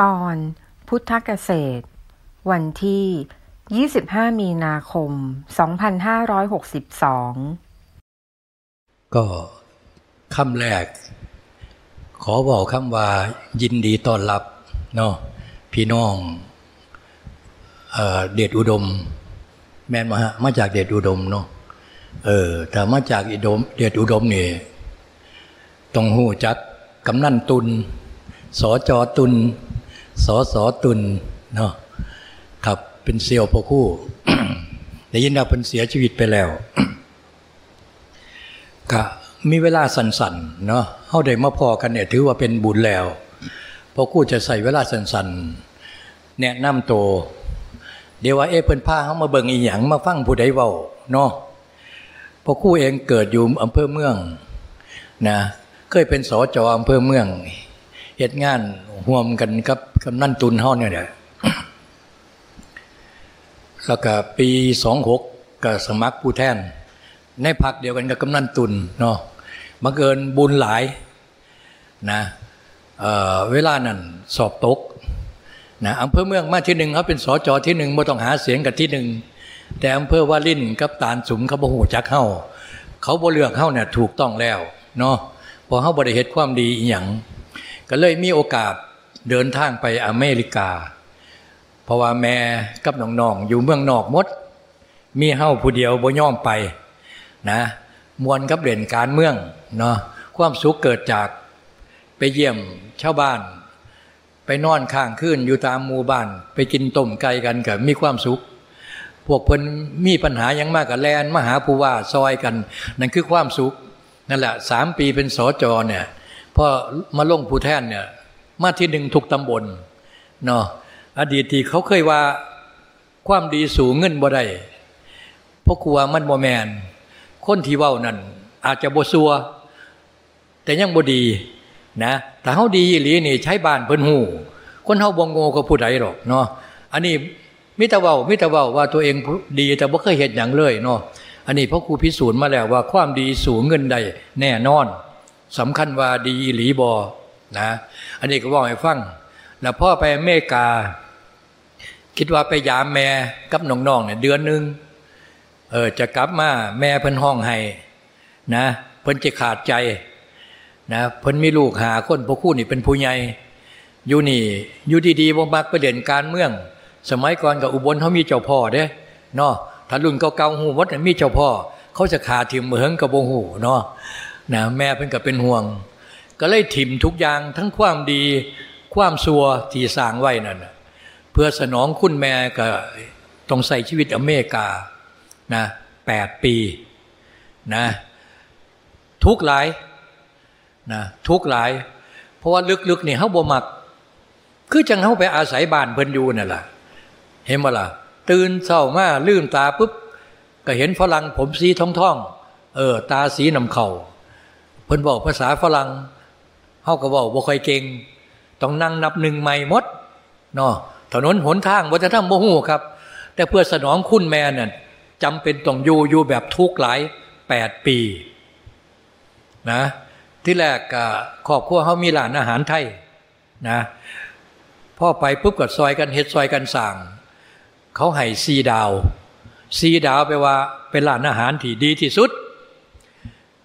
ตอนพุทธเกษตร วันที่ 25 มีนาคม 2562 ก็คำแรก ขอบอกคำว่ายินดีต้อนรับเนาะพี่น้องเออเดชอุดม แม่นมาฮะมาจากเดชอุดมเนาะเออแต่มาจากอุดมเดชอุดมนี่ต้องหูจักกำนันตุนสอจอตุน สอสอตุนเนาะครับเป็นเซียวพอคู่ได้ยินว่าเป็นเสียชีวิตไปแล้วก็มีเวลาสั้นๆเนาะเขาได้มาพอกันเนี่ยถือว่าเป็นบุญแล้วพอคู่จะใส่เวลาสั้นๆแนะนำโต เดี๋ยวว่าเอเพิ่นพาเขามาเบิ่งอีหยังมาฟังผู้ใดเว้าเนาะพอคู่เองเกิดอยู่อำเภอเมืองนะเคยเป็นสอจออำเภอเมือง เหตุงานห่วมกันกับกำนันตุนเฮาเนี่ยแหละแล้วก็ปีสองหกก็สมัครผู้แทน ในพักเดียวกันกับกำนันตุนเนาะมาเกินบุญหลายนะเเวลานั้นสอบตกนะอำเภอเมืองมาที่หนึ่งเขาเป็นสอจอที่หนึ่งไม่ต้องหาเสียงกับที่หนึ่งแต่อำเภอวาลินกับตาลสุมเขาบ่หูจักเข้า เขาบ่เลือกเข้าเนี่ยถูกต้องแล้วเนาะพอเขาบริเหตุความดีอย่าง ก็เลยมีโอกาสเดินทางไปอเมริกา เพราะว่าแม่กับน้องๆอยู่เมืองนอกมด มีเฮ้าผู้เดียวบ่ย่อมไปนะมวลกับเด่นการเมืองเนาะความสุขเกิดจากไปเยี่ยมชาวบ้าน ไปนอนข้างขึ้นอยู่ตามหมู่บ้าน ไปกินต้มไก่กันกับมีความสุข พวกเพิ่นมีปัญหายังมากกับแลนมหาผู้ว่าซอยกัน นั่นคือความสุขนั่นแหละสามปีเป็นสอจอเนี่ย พอมาลงผู้แทนเนี่ย มาที่หนึ่งทุกตำบลเนาะอดีตที่เขาเคยว่าความดีสูงเงินบ่ได้พราะกลัวมันบ่แมน คนที่เว้านั่นอาจจะบ่ซัว แต่ยังบ่ดีนะแต่เขาดีหรือนี่ใช้บ้านเพิ่นหูคนเขาบ่งโง่ก็ผู้ใดหรอกเนาะอันนี้มิตรเว้ามิตรเว้าว่าตัวเองดีแต่บ่เคยเห็นอย่างเลยเนาะอันนี้พ่อครูพิสูจน์มาแล้วว่าความดีสูงเงินใดแน่นอน สำคัญว่าดีหลีบอนะอันนี้ก็บอกให้ฟังแล้วพ่อไปอเมริกา คิดว่าไปยามแม่กับน้องๆเนี่ยเดือนหนึ่งเออจะกลับมาแม่เพิ่นห้องให้นะเพิ่นจะขาดใจนะเพิ่นมีลูกหาคนพ่อคู่นี่เป็นผู้ใหญ่อยู่นี่อยู่ดีๆบ่มักประเด็นการเมือง สมัยก่อนกับอุบลเขามีเจ้าพ่อเด้เนาะถ้ารุ่นเก่าๆหูวัดมีเจ้าพ่อ เขาจะขาดถิ่มเหมืองกับวงหูเนาะ นะแม่เพิ่นก็เป็นห่วง ก็เลยถิ่มทุกอย่างทั้งความดี ความซัวที่สร้างไว้นั่นเพื่อสนองคุณแม่ก็ต้องใส่ชีวิตอเมริกานะแปดปีนะทุกหลายนะทุกหลาย เพราะว่าลึกๆเนี่ยเขาบ่มัก คือจังเขาไปอาศัยบ้านเพิ่นอยู่นั่แหละเห็นบ่ล่ะตื่นเศร้ามาลืมตาปุ๊บก็เห็นฝรั่งผมสีทองทองเออตาสีนำเขา่า เพิ่นบอกภาษาฝรั่งเฮาก็บอกบ่ค่อยเก่ง ต้องนั่งนับหนึ่งใหม่หมดเนาะถนนหนทางวัฒนธรรมโมหูครับ แต่เพื่อสนองคุณแม่น่ะจำเป็นต้องอยู่อยู่แบบทุกข์หลายแปดปีนะที่แรกครอบครัวเขามีร้านอาหารไทยนะพ่อไปปุ๊บก็ซอยกันเฮ็ดซอยกันสั่งเขาให้ซีดาวซีดาวแปลว่าเป็นร้านอาหารที่ดีที่สุด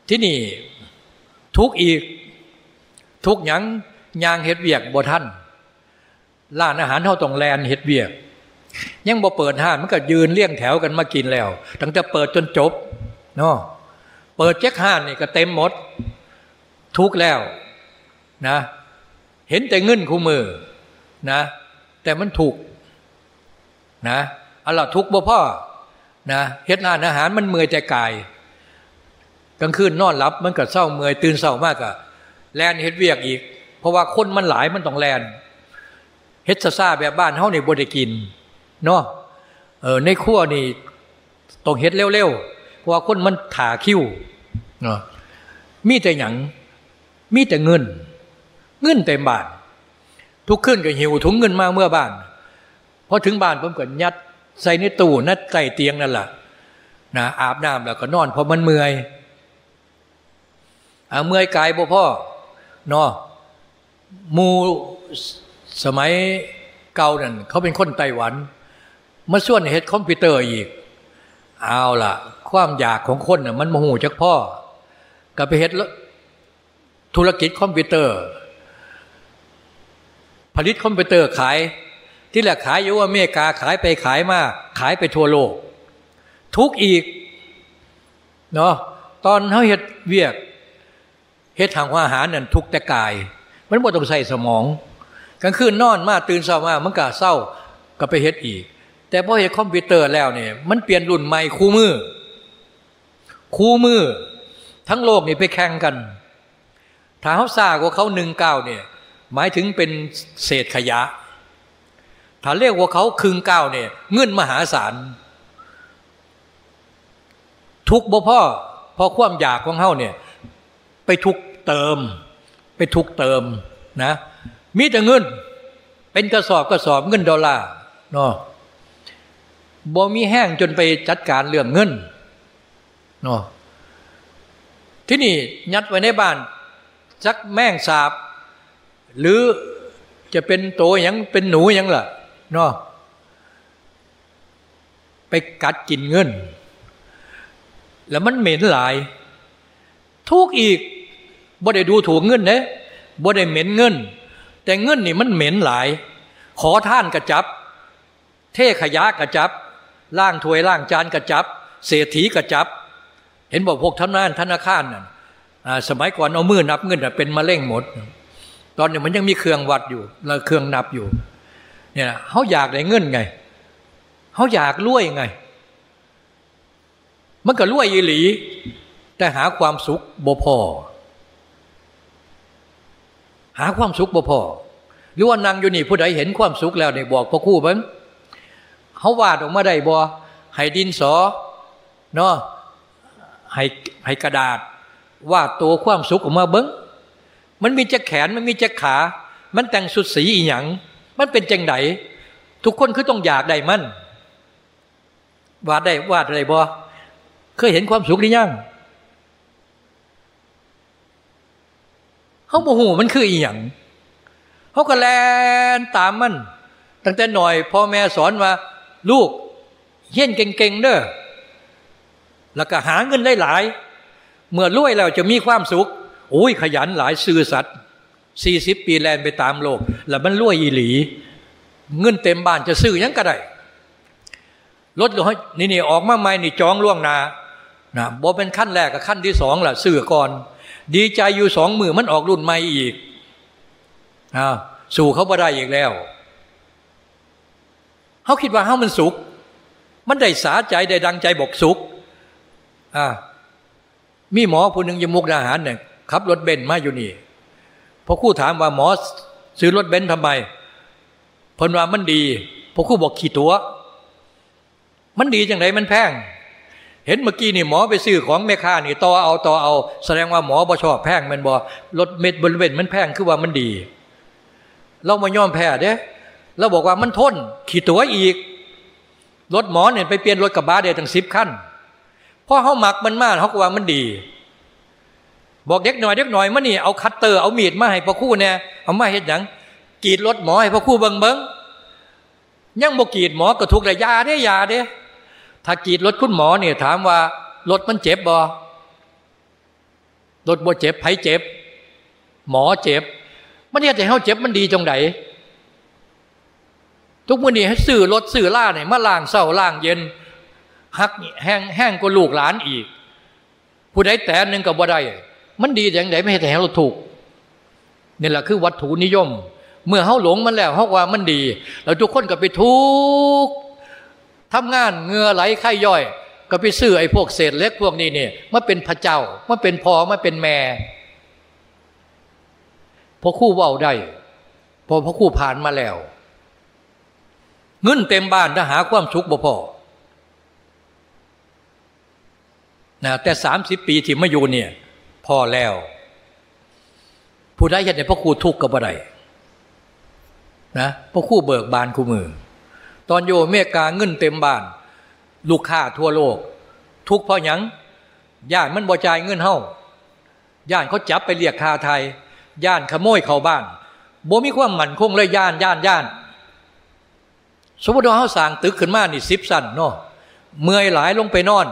ที่นี่ ทุกอีก ทุกหยังยางเฮ็ดเวียกบ่ท่านร้านอาหารเท่าตรงแลนเฮ็ดเวียก ยังบ่เปิดห้านมันก็ยืนเลี้ยงแถวกันมากินแล้ว ตั้งแต่เปิดจนจบเนาะเปิดแจ็คห้านนี่ก็เต็มหมด ทุกแล้วนะ เห็นแต่เงินคู่มือนะ แต่มันถูกนะอัลลอฮ์ทุกบ่พ่อนะเฮ็ดร้านอาหารมันเมื่อยใจกาย กลางคืนนอนหลับมันก็เศร้าเมื่อยตื่นเศร้ามากอะแลนเฮ็ดเวียกอีก เพราะว่าคนมันหลายมันต้องแลนเฮ็ดซาแบบบ้านเฮานี่บ่ได้กินเนาะเออในครัวนี่ต้องเฮ็ดเร็วๆเพราะว่าคนมันถาคิ้วเนาะมีแต่หยังมีแต่เงิน เงินเต็มบ้าน ทุกขึ้นก็หิวถุงเงินมาเมื่อบ้านพอถึงบ้านผมก็ยัดใส่ในตู้นัดใส่เตียงนั่นแหละนะอาบน้ำแล้วก็นอนเพราะมันเมื่อย เมื่อยกายบ่พ่อเนาะมูสมัยเก่านั่นเขาเป็นคนไต้หวัน มาส่วนเฮ็ดคอมพิวเตอร์อีก เอาล่ะ ความอยากของคนน่ะมันโมโหจากพ่อก็ไปเฮ็ดธุรกิจคอมพิวเตอร์ ผลิตคอมพิวเตอร์ขาย ที่แหละขายอยู่ว่าเมกาขายไปขายมาขายไปทั่วโลก ทุกอีกเนาะตอนเขาเฮ็ดเวียก เฮ็ดทางอาหารนั่นทุกแต่กาย มันบ่ต้องใส่สมองกลางคืนนอนมาตื่นเช้ามามันก็เศร้าก็ไปเฮ็ดอีก แต่พอเฮ็ดคอมพิวเตอร์แล้วเนี่ยมันเปลี่ยนรุ่นใหม่คู่มือ คู่มือ ทั้งโลกนี่ไปแข่งกัน ถ้าเขาซากว่าเขาหนึ่งเก้าเนี่ยหมายถึงเป็นเศษขยะ ถ้าเรียกว่าเขาคึงเก้าเนี่ยเงื่อนมหาศาลทุกบ่พ่อพอความอยากของเขาเนี่ย ไปทุกเติม ไปทุกเติมนะ มีแต่เงิน เป็นกระสอบกระสอบเงินดอลลาร์เนาะบ่มีแห้งจนไปจัดการเรื่องเงินเนาะที่นี่ยัดไว้ในบ้านจักแม่งสาบ หรือจะเป็นโตยังเป็นหนูยังล่ะเนาะไปกัดกินเงิน แล้วมันเหม็นหลาย ทุกอีก บ่ได้ดูถูกเงินเนะบ่ได้เหม็นเงิน แต่เงินนี่มันเหม็นหลาย ขอท่านกระจับ เทขยะกระจับล่างถวยล่างจานกระจับ เศรษฐีกระจับ เห็นบอกพวกทำงานธนาคารน่ะสมัยก่อนเอามือนับเงินเป็นมะเร็งหมด ตอนนี้มันยังมีเครื่องวัดอยู่แล้วเครื่องนับอยู่เนี่ยเขาอยากได้เงินไงเขาอยากรวยไง มันก็รวยยีหลี แต่หาความสุขบ่พอ หาความสุขบ่พอหรือว่านางอยู่นี่ผู้ใดเห็นความสุขแล้วเนี่ยบอกพ่อคู่บ้งเขาวาดออกมาได้บ่ให้ดินสอเนาะให้ให้กระดาษวาดตัวความสุขออกมาเบิ้งมันมีจะแขนมันมีจะขา มันแต่งสุดสีอีหยังมันเป็นจังไดทุกคนคือต้องอยากได้มันวาดได้วาดอะไรบ่เคยเห็นความสุขหรือยัง เขาโมโหมันคืออีหยังเขาก็แลนตามมัน ตั้งแต่หน่อยพ่อแม่สอนว่า ลูกเฮี้ยนเก่งๆเด้อแล้วก็หาเงินได้หลาย เมื่อรวยแล้วจะมีความสุขโอ้ยขยันหลายซื่อสัตย์สี่สิบปีแลนไปตามโลก แล้วมันรวยอีหลี เงินเต็มบ้านจะซื้อยังก็ได้รถนี่นี่ออกมาใหม่นี่จองล่วงนานะบอเป็นขั้นแรกกับขั้นที่สองล่ะซื้อก่อน ดีใจอยู่สองมือมันออกรุ่นใหม่อีกอสู่เขาบ่ได้อีกแล้วเขาคิดว่าเขามันสุข มันได้สาใจได้ดังใจบอกสุขอ่ามีหมอผู้หนึ่งยมุกดาหารเนี่ยขับรถเบนซ์มาอยู่นี่พอคู่ถามว่าหมอซื้อรถเบนซ์ทำไมพนว่ามันดีพอคู่บอกขี่ตัว มันดีจังไรมันแพง เห็นเมื่อกี้นี่หมอไปซื้อของแม่ค้านี่ต่อเอาต่อเอา แสดงว่าหมอบ่ชอบแพงมันบ่รถเม็ดบนเวนมันแพงคือว่ามันดี เรามาย่อมแพ้เด้เราบอกว่ามันทน ขี่ตัวอีกรถหมอเนี่ยไปเปลี่ยนรถกระบะเดียทั้งสิบขั้นเพราะเขาหมักมันมากเขาก็ว่ามันดี บอกเด็กหน่อยเด็กหน่อยมันนี่เอาคัตเตอร์เอามีดมาให้พ่อคู่เนี่ยเอามาเห็ดหยังกีดรถหมอให้พ่อคู่เบิงเบิงยังบอกกีดหมอก็ทุกระยาเด้ยาเด้ ถ้ากีดรถคุณหมอเนี่ยถามว่ารถมันเจ็บบ่รถบ่เจ็บไผเจ็บ หมอเจ็บ มันเนี่ยแต่เขาเจ็บมันดีจังไหนทุกมื่อนี้ให้สื่อรถสื่อล่าเนี่ยมาล่างเศร้าล่างเย็นหักแห้งแห้งกว่าลูกหลานอีก ผู้ใดแต่หนึ่งกับบ่ได้ มันดีอย่างไหนไม่ให้แต่เราถูกนี่แหละคือวัตถุนิยม เมื่อเขาหลงมันแล้วเขาว่ามันดี แล้วทุกคนก็ไปทุก ทำงานเงือไหลไข่ย่อย ก็ไปซื้อไอ้พวกเศษเล็กพวกนี้เนี่ยมาเป็นพระเจ้ามาเป็นพอมาเป็นแม่พอคู่ว่าได้พอพอคู่ผ่านมาแล้ว เงินเต็มบ้านถ้าหาความสุขบ่พอนะแต่สามสิบปีที่มาอยู่เนี่ยพอแล้ว ผู้ใดเห็นในพระครูทุกข์ก็บ่ได้นะพระครูเบิกบานคู่มือ ตอนโยเมกาเงินเต็มบ้าน ลูกค้าทั่วโลก ทุกเพราะหยังย่านมันบ่จ่ายเงินเฮาย่านเขาจับไปเรียกคาไทย ย่านขโมยเข้าบ้านบ่มีความมั่นคงเลยย่านย่านย่าน สมมติว่าเขาสร้างตึกขึ้นมานี่สิบสั้นเนาะเมื่อยหลายลงไปนอน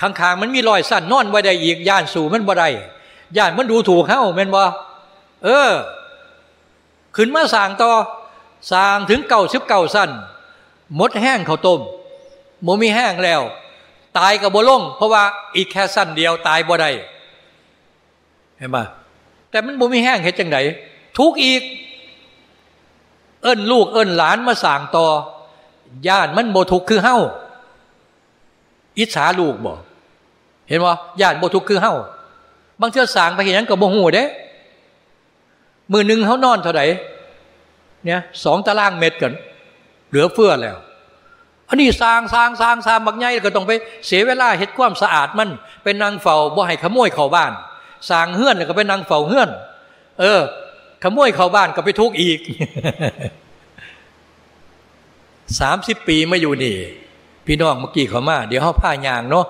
ข้างๆมันมีรอยสั้นนอนไว้ได้อีกย่านสู่มันบ่ได้ย่านมันดูถูกเขาแม่นบ่เออ ขึ้นมาสร้างต่อ สร้างถึงเก่าสิบเก่าสั้นมดแห้งเขาต้มโมมีแห้งแล้ว ตายกับโบล่งเพราะว่าอีกแค่สั้นเดียวตายบ่ได้เห็นไหมแต่มันบ่มีแห้งเห็นจังไดทุกอีก เอิ้นลูกเอิ้นหลานมาสั่งต่อญาติมันโบทุกคือเฮ้าอิจฉาลูกบ่เห็นว่าญาติโบทุกคือเฮ้าบางเทื่อสางไปเห็นนั้นกับโบหูเด้ มือหนึ่งเขานอนเท่าไหร่ เนี่ยสองตารางเมตรกัน เหลือเฟือแล้ว อันนี้สร้างสร้างสร้างสร้างบักใหญ่ก็ต้องไปเสียเวลาเฮ็ดความสะอาดมันเป็นนางเฝ้าบ่ให้ขโมยเข้าบ้านสร้างเฮือนก็เป็นนางเฝ้าเฮือน เออ ขโมยเข้าบ้านก็ไปทุกอีกสามสิบปีมาอยู่นี่ พี่น้องเมื่อกี้เขามา เดี๋ยวเขาผ้ายางเนาะ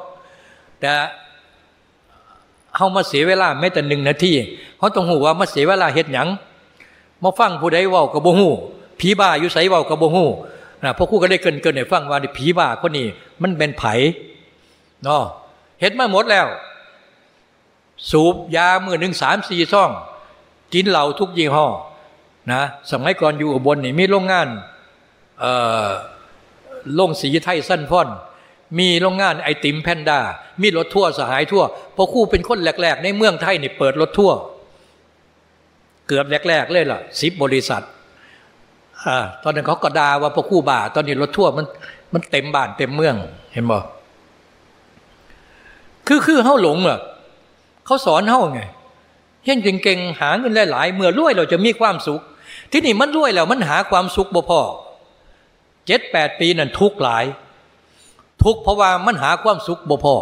แต่เขามาเสียเวลาไม่แต่หนึ่งนาทีเขาต้องหูว่ามาเสียเวลาเฮ็ดหยัง มาฟังผู้ใดว่ากับโบหูผีบ้าอยู่ใสว่ากับโบหูนะพวกคู่ก็ได้เกินเกินให้ฟังว่าผีบ้าคนนี้มันเป็นไผ่เนาะเห็ดมาหมดแล้ว สูบยามือหนึ่งสามสี่ซ่อง กินเหล้าทุกยี่ห้อนะสมัยก่อนอยู่อุบลนี่มีโรงงานโรงสีไทยสั้นพ่อนมีโรงงานไอติมแพนด้ามีรถทั่วสหายทั่วพอคู่เป็นคนแรกๆ ในเมืองไทยนี่เปิดรถทั่ว เกือบแรก ๆ เลยล่ะสิบบริษัทอตอนนั้นเขาก็ด่าว่าพอคู่บ่า ตอนนี้รถทั่วมันมันเต็มบ้านเต็มเมือง เห็นบ่คือคือเฮาหลงอะเขาสอนเฮาไงเฮ้ยเก่งๆหาเงินหลายๆเมื่อรวยเราจะมีความสุข ที่นี่มันรวยแล้วมันหาความสุขบ่พอเจ็ดแปดปีนั่นทุกหลาย ทุกเพราะว่ามันหาความสุขบ่พอ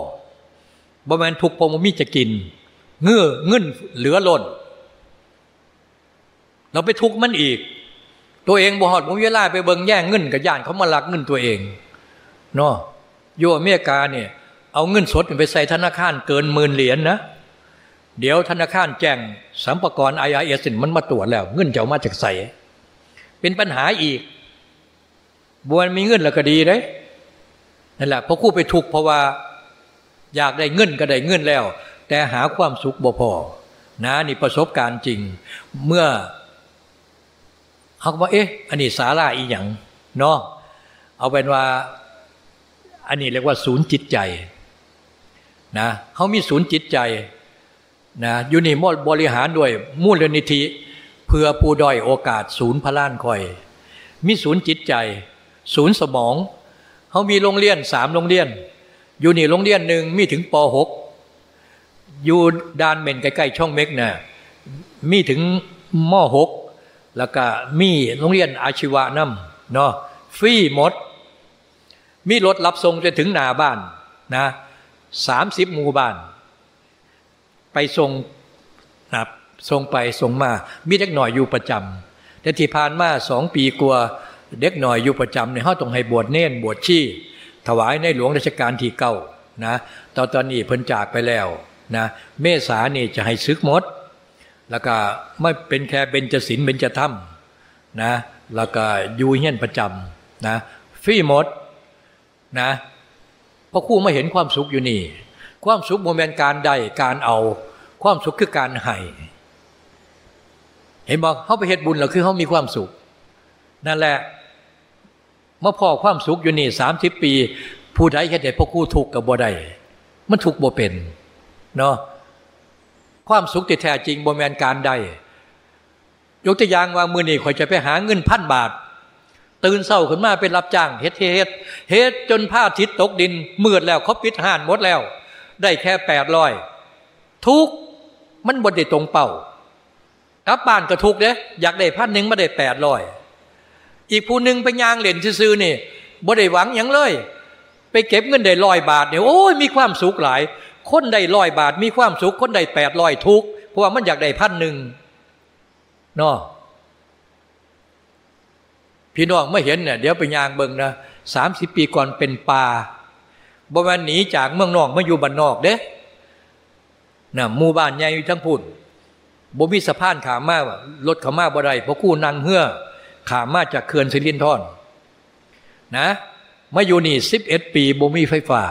บ่แมนทุกเพราะมันมีจะกิน เงื่อเงินเหลือล้น เราไปทุกข์มันอีก ตัวเองบ่หอดมุเวลาไปเบิงแย่งเงินกับย่านเขามาลักเงินตัวเองเนาะโยอเมริกาเนี่ยเอาเงินสดไปใส่ธนาคารเกินหมื่นเหรียญนนะเดี๋ยวธนาคารแจ้งสัมปกรไอไอเอสินมันมาตรวจแล้ว เงินจะมาจากใส่เป็นปัญหาอีกบวนมีเงินแล้วก็ดีเลยนั่นแหละพอคู่ไปทุกเพราะว่าอยากได้เงินก็ได้เงินแล้ว แต่หาความสุขบ่พอนะนี่ประสบการณ์จริง เมื่อ เขาบอกเอ๊ะอันนี้สาระอีหยังเนาะเอาเป็นว่า อันนี้เรียกว่าศูนย์จิตใจนะเขามีศูนย์จิตใจนะอยู่นี่มดบริหารด้วยมูลนิธิ เพื่อผู้ด้อยโอกาสศูนย์พระล้านคอย มีศูนย์จิตใจ ศูนย์สมองเขามีโรงเรียนสามโรงเรียน อยู่นี่โรงเรียนหนึ่งมีถึงป .6 อยู่ดานเมนใกล้ๆช่องเม็กนะ่ะมีถึงม .6 แล้วก็มีโรงเรียนอาชีวะน้ำเนาะฟรีหมด มีรถรับส่งจะถึงหนาบ้านนะสามสิบหมู่บ้าน ไปส่งนะส่งไปส่งมา มีเด็กหน่อยอยู่ประจำแต่ที่ผ่านมาสองปีกลัวเด็กหน่อยอยู่ประจำเนี่ยเขาต้องให้บวชเน่นบวชชีถวายในหลวงราชการที่เก้านะตอนตอนนี้เพิ่นจากไปแล้วนะเมษานี่จะให้ซึกมด แล้วก็ไม่เป็นแค่เบญจศิลเบญจธรรมนะแล้วก็ยู่เฮียนประจำนะฟรีหมดนะพราะคู่ไม่เห็นความสุขอยู่นี่ ความสุขโมเมนต์การได้การเอา ความสุขคือการให้เห็นบอกเขาไปเหตุบุญแล้วคือเขามีความสุข นั่นแหละเมื่อพ่อความสุขอยู่นี่สามสิบปี ผู้ใดเหตุใดพวกคู่ถูกกับบ่ได้มันถูกบ่เป็นเนาะ ความสุขที่แท้จริงโมเมนการได้ยกตัวอย่างว่ามือนี่คอยจะไปหาเงินพันบาท ตื่นเศร้าขึ้นมาเป็นรับจ้างเฮ็ดเฮ็ดเฮ็ดจนผ้าทิศตกดินมืดแล้วเขาปิดห่านหมดแล้ว ได้แค่แปดร้อยทุกมันบนได้ตรงเป้ากลับบ้านก็ทุกเด้อยากได้พันหนึ่งมาได้แปดร้อยอีกผู้หนึ่งไปยางเหรียญซื้อนี่บ่ได้หวังอย่างเลย ไปเก็บเงินได้ร้อยบาทเนี่ยโอ้ยมีความสุขหลาย คนได้ร้อยบาทมีความสุข คนได้แปดร้อยทุกเพราะว่ามันอยากได้พันหนึ่งเนาะพี่น้องไม่เห็นเนี่ยเดี๋ยวไปยางเบิงนะสามสิบปีก่อนเป็นป่าบ่แม่นหนีจากเมืองนอกมาอยู่บ้านนอกเด้นะหมู่บ้านใหญ่ทั้งพุ่นบ่มีสะพานขามารถขามาบ่ได้เพราะคู่นางเฮือขามาจากเขื่อนสิรินทรนะมาอยู่นี่สิบเอ็ดปีบ่มีไฟฟ้า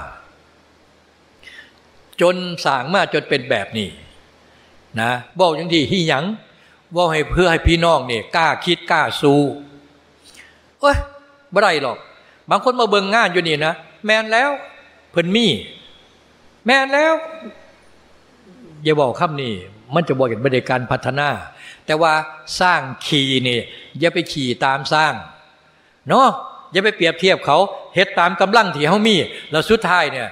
จนสางมาจนเป็นแบบนี้นะบอกอย่างที่ฮีหยังว่าให้เพื่อให้พี่น้องเนี่ยกล้าคิดกล้าสู้เอ้ยบ่ได้หรอก บางคนมาเบิงงานอยู่นี่นะแมนแล้วเพิ่นมีแมนแล้วอย่าบอกคำนี้มันจะบอกเห็นบริการพัฒนา แต่ว่าสร้างขี่นี่อย่าไปขี่ตามสร้างเนาะอย่าไปเปรียบเทียบเขาเฮ็ดตามกำลังที่เขามี แล้วสุดท้ายเนี่ย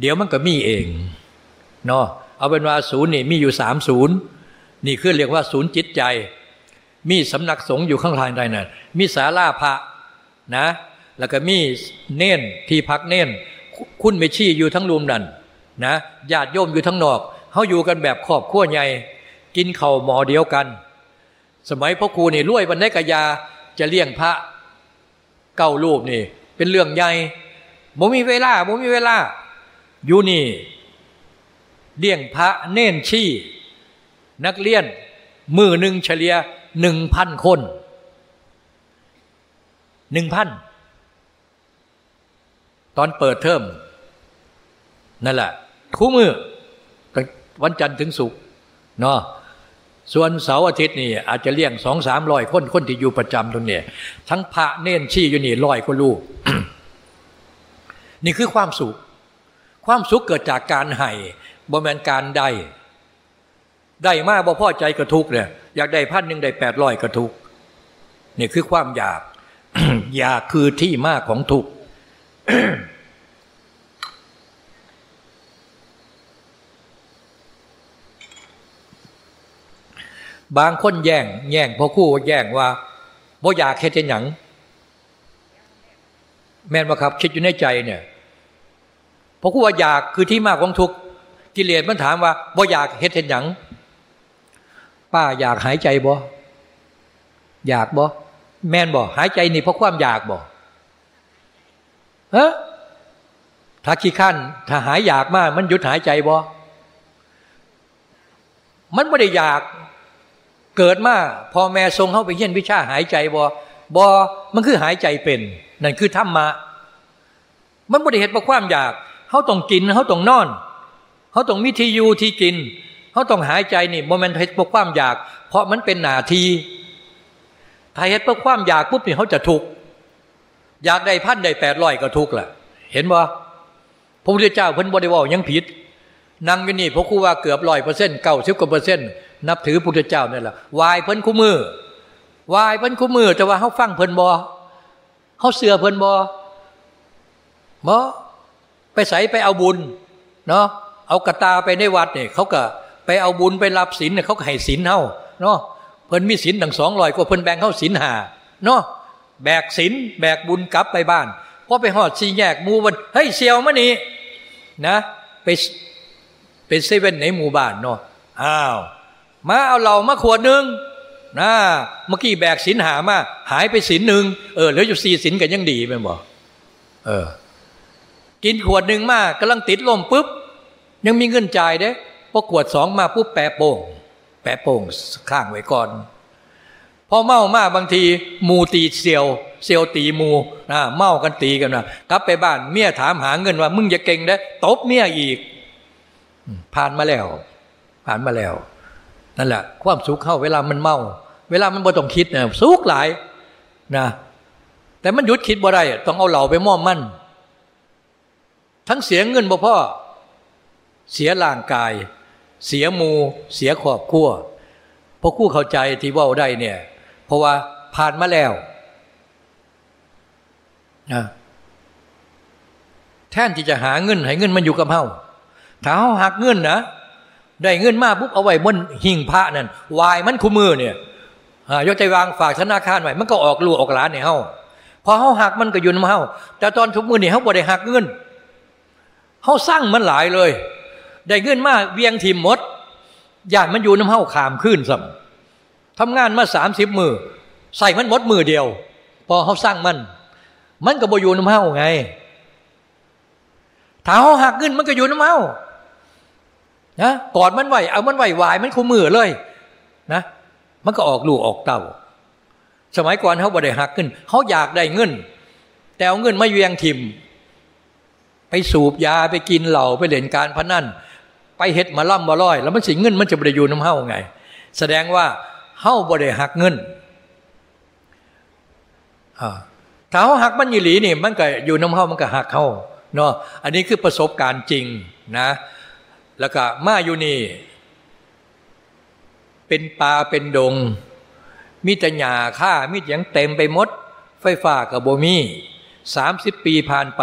เดี๋ยวมันก็มีเองเนาะเอาเป็นว่าศูนย์นี่มีอยู่สามศูนย์นี่คือเรียกว่าศูนย์จิตใจ มีสำนักสงฆ์อยู่ข้างทางใดนั่นมีศาลาพระนะ แล้วก็มีเน่นที่พักเน่น คุณเมชี่อยู่ทั้งรวมนั่นนะญาติโยมอยู่ทั้งนอกเขาอยู่กันแบบครอบครัวใหญ่กินเข่าหมอเดียวกัน สมัยพ่อครูนี่รวยบรรณกยาจะเลี้ยงพระเก้ารูปนี่ เป็นเรื่องใหญ่บ่มีเวลาบ่มีเวลา อยู่นี่เลี้ยงพระเน่นชี้นักเรียน มือหนึ่งเฉลี่ยหนึ่งพันคนหนึ่งพันตอนเปิดเทอมนั่นแหละคู่มือวันจันทร์ถึงศุกร์เนาะส่วนเสาร์อาทิตย์นี่อาจจะเลี้ยงสองสามร้อยคนคนที่อยู่ประจำตรงนี้ทั้งพระเน้นชี้อยู่นี่ร้อยกว่าลูกนี่คือความสุข ความสุขเกิดจากการให้บ่แมนการได้ ได้มากบ่พ่อใจกระทุกเนี่ยอยากได้พันหนึ่งได้แปดร้อยกระทุกนี่คือความอยาก อยากคือที่มากของทุกบางคนแย่ง แย่งพอคู่แย่งว่าบ่อยากเฮ็ดหยังแม่นว่าครับ คิดอยู่ในใจเนี่ย พอคู่ว่าอยากคือที่มากของทุกกิเลสมันถามว่าบ่อยากเฮ็ดหยังป้าอยากหายใจบ่อยากบ่แม่นบ่หายใจนี่เพราะความอยากบ่ฮะถ้าขี้ขั้นถ้าหายอยากมาก มันหยุดหายใจบ่มันไม่ได้อยากเกิดมาพอแม่ทรงเข้าไปเยี่ยนวิชาหายใจบอบอมันคือหายใจเป็น นั่นคือธรรมะ มันบริเหตุเพราะความอยาก เขาต้องกินเขาต้องนอนเขาต้องมีที่อยู่ที่กินเขาต้องหายใจนี่โมเมนต์เหตุเพราะความอยาก เพราะมันเป็นหนาทีถ้าเหตุเพราะความอยากปุ๊บนี่เขาจะทุกข์อยากได้พันได้แปดร้อยก็ทุกข์แหละเห็นบ่พระพุทธเจ้าเพิ่นบริวารยังผิดนั่งอยู่นี่พระครูว่าเกือบร้อยเปอร์เซ็นต์เก้าสิบกว่าเปอร์เซ็นต์นับถือพุทธเจ้านี่แหละวายเพิ่นคู่มือวายเพิ่นคู่มือแต่ว่าเขาฟังเพิ่นบอเขาเสือเพิ่นบอหมอไป ใส่ไปเอาบุญเนาะเอากระตาไปในวัดเนี่ยเขาก็ไปเอาบุญไปรับศีลเนี่ยเขาก็ให้ศีลเฮาเนาะเพิ่นมีศีลตั้งสองร้อยกว่าเพิ่นแบ่งเขาศีลหาเนาะแบกศีลแบกบุญกลับไปบ้านพอไปหอดสีแยกมูวันเฮ้ยเซียวมะนี่นะไปเป็นเซเว่นในหมู่บ้านเนาะอ้าวมาเอาเหล่ามาขวดหนึ่งนะเมื่อกี้แบกสินหามา หายไปสินหนึ่งเออเหลืออยู่สี่สินกันยังดีไปบอกเออ กินขวดหนึ่งมากกำลังติดลมปุ๊บ ยังมีเงินจ่ายเด้พอขวดสองมาปุ๊บแปะโป่ง แปะโป่งข้างไว้ก่อน พอเมามากบางทีมูตีเซียว เซียวตีมูนะเมากันตีกันนะกลับไปบ้านเมียถามหาเงินว่า มึงอย่าเก่งได้ตบเมียอีก ผ่านมาแล้ว ผ่านมาแล้ว นั่นแหละ ความสุขเข้าเวลามันเมา เวลามันบ่ต้องคิดเนี่ยสุขหลายนะ แต่มันหยุดคิดบ่ได้ต้องเอาเหล่าไปมอมมัน ทั้งเสียเงินบ่พ่อ เสียร่างกาย เสียมู เสียขอบขั้วพอคู่เข้าใจที่ว่าได้เนี่ย เพราะว่าผ่านมาแล้วนะแทนที่จะหาเงินให้เงินมันอยู่กับเฮาถ้าเฮาหักเงินนะได้เงินมาปุ๊บเอาไว้บนหิ่งพระนั่นวายมันคู่มือเนี่ยยกใจวางฝากธนาคารไว้มันก็ออกลูกออกหลานในเฮาพอเฮาหักมันก็ยุ่นมาเฮาแต่ตอนทุกมือนี่เฮาบ่ได้หักเงิน เฮาสร้างมันหลายเลย ได้เงินมาเวียงทิมมดญาติมันอยู่น้ำเฮาขามขึ้นสัมทำงานมาสามสิบมือใส่มันมดมือเดียว พอเขาสร้างมัน มันก็บ่อยู่น้ำเฮาไงถ้าเขาหักเงินมันก็อยู่น้ำเฮานะกอดมันไหวเอามันไหววายมันคู่มือเลยนะมันก็ออกลูกออกเต้าสมัยก่อนเขาบ่ได้หักเงินเขาอยากได้เงิน แต่เอาเงินมาเวียงทิม ไปสูบยาไปกินเหล่าไปเล่นการพนันไปเฮ็ดมาล่ำมาร้อย แล้วมันสิเงินมันจะบริยูน้ำเฮ้าไง แสดงว่าเฮ้าบ่ได้หักเงินถ้าเขาหักมันยีหลีนี่ มันก็อยู่น้ำเฮ้ามันก็หักเขาเนาะอันนี้คือประสบการณ์จริงนะ แล้วก็มาอยู่นี่ เป็นป่าเป็นดง มีแต่หญ้าข้ามีอย่างเต็มไปหมด ไฟฟ้ากับโบมีสามสิบปีผ่านไป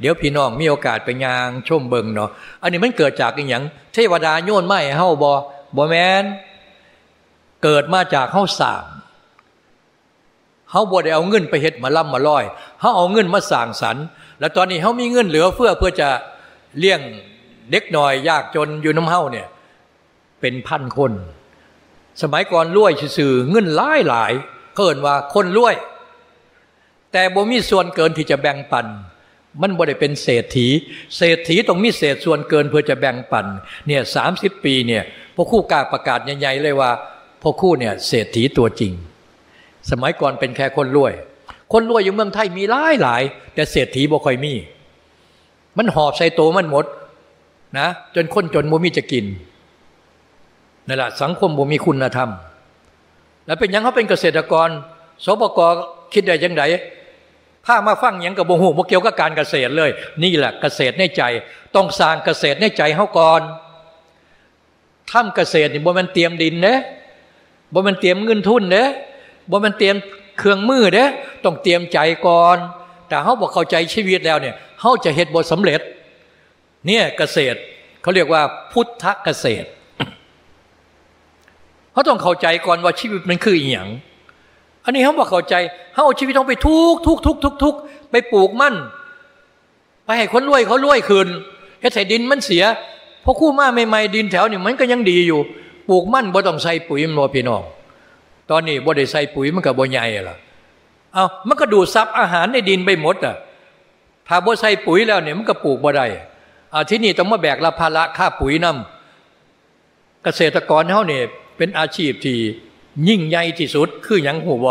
เดี๋ยวพี่น้องมีโอกาสไปยางชมเบิงเนาะอันนี้มันเกิดจากอย่างเทวดาโยนไม้เฮาบอบอแมนเกิดมาจากเฮาสามเฮาบ่ได้เอาเงินไปเฮ็ดมาล่ำมาลอยเฮาเอาเงินมาสร้างสรรแล้วตอนนี้เฮามีเงินเหลือเฟือเพื่อจะเลี้ยงเด็กหน่อยยากจนอยู่น้ำเฮาเนี่ยเป็นพันคน สมัยก่อนรวยสื่อเงินหลายหลายเกินว่าคนรวย แต่บ่มีส่วนเกินที่จะแบ่งปัน มันบ่ได้เป็นเศรษฐี เศรษฐีต้องมีเศษส่วนเกินเพื่อจะแบ่งปันเนี่ยสามสิบปีเนี่ยพ่อคู่กล้าประกาศใหญ่ๆเลยว่าพ่อคู่เนี่ยเศรษฐีตัวจริง สมัยก่อนเป็นแค่คนรวย คนรวยอยู่เมืองไทยมีหลายหลาย แต่เศรษฐีบ่ค่อยมี มันหอบใส่โตมันหมดนะจนคนจนบ่มีจะกินนั่นแหละสังคมบ่มีคุณธรรม แล้วเป็นยังเขาเป็นเกษตรกรสปกคิดได้ยังไง ถ้ามาฟังยังกับโบหูโมเกี่ยวกับการเกษตรเลย นี่แหละเกษตรในใจ ต้องสร้างเกษตรในใจเขาก่อนทำเกษตรนี่บ่มันเตรียมดินเนยบ่มันเตรียมเงินทุนเนยบ่มันเตรียมเครื่องมือเด้ต้องเตรียมใจก่อน แต่เขาบอกเข้าใจชีวิตแล้วเนี่ยเขาจะเหตุบทสำเร็จ เนี่ยเกษตรเขาเรียกว่าพุทธเกษตรเขาต้องเข้าใจก่อนว่าชีวิตมันคืออีหยัง อันนี้เขาบอกเข้าใจเขาเอาชีวิตต้องไปทุกทุกทุกทุกทุกไปปลูกมั่น ไปให้คนรวยเขารวยคืนแค่ใส่ดินมันเสียเพอคู่มาใหม่ๆดินแถวนี่มันก็ยังดีอยู่ ปลูกมั่นบ่ต้องใส่ปุ๋ยมันพี่น้องตอนนี้บ่ได้ใส่ปุ๋ยมันก็บ่ใหญ่ละเอามันก็ดูดซับอาหารในดินไปหมดอะถ้าบ่ใส่ปุ๋ยแล้วเนี่ยมันก็ปลูกบ่ได้อาที่นี่ต้องมาแบกรับภาระค่าปุ๋ยนำเกษตรกรเขาเนี่ยเป็นอาชีพที่ ยิ่งใหญ่ที่สุดคืออย่างหัว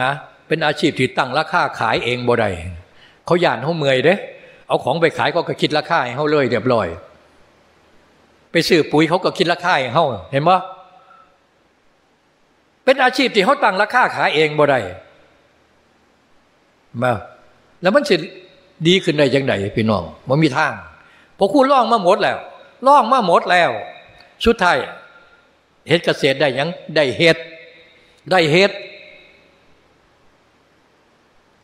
นะเป็นอาชีพที่ตั้งราคาขายเองบ่ได้เขาหยานเขาเมื่อยเด้เอาของไปขายเขาก็คิดราคาให้เขาเลยเรียบร้อย ไปซื้อปุ๋ยเขาก็คิดราคาให้เขาเห็นปะเป็นอาชีพที่เขาตั้งราคาขายเองบ่ได้มาแล้วมันจะดีขึ้นได้ยังไงพี่น้องมันมีทางพอคุณล่องมาหมดแล้วล่องมาหมดแล้วชุดไทย เฮ็ดเกษตรได้ยังได้เฮ็ดได้เฮ็ด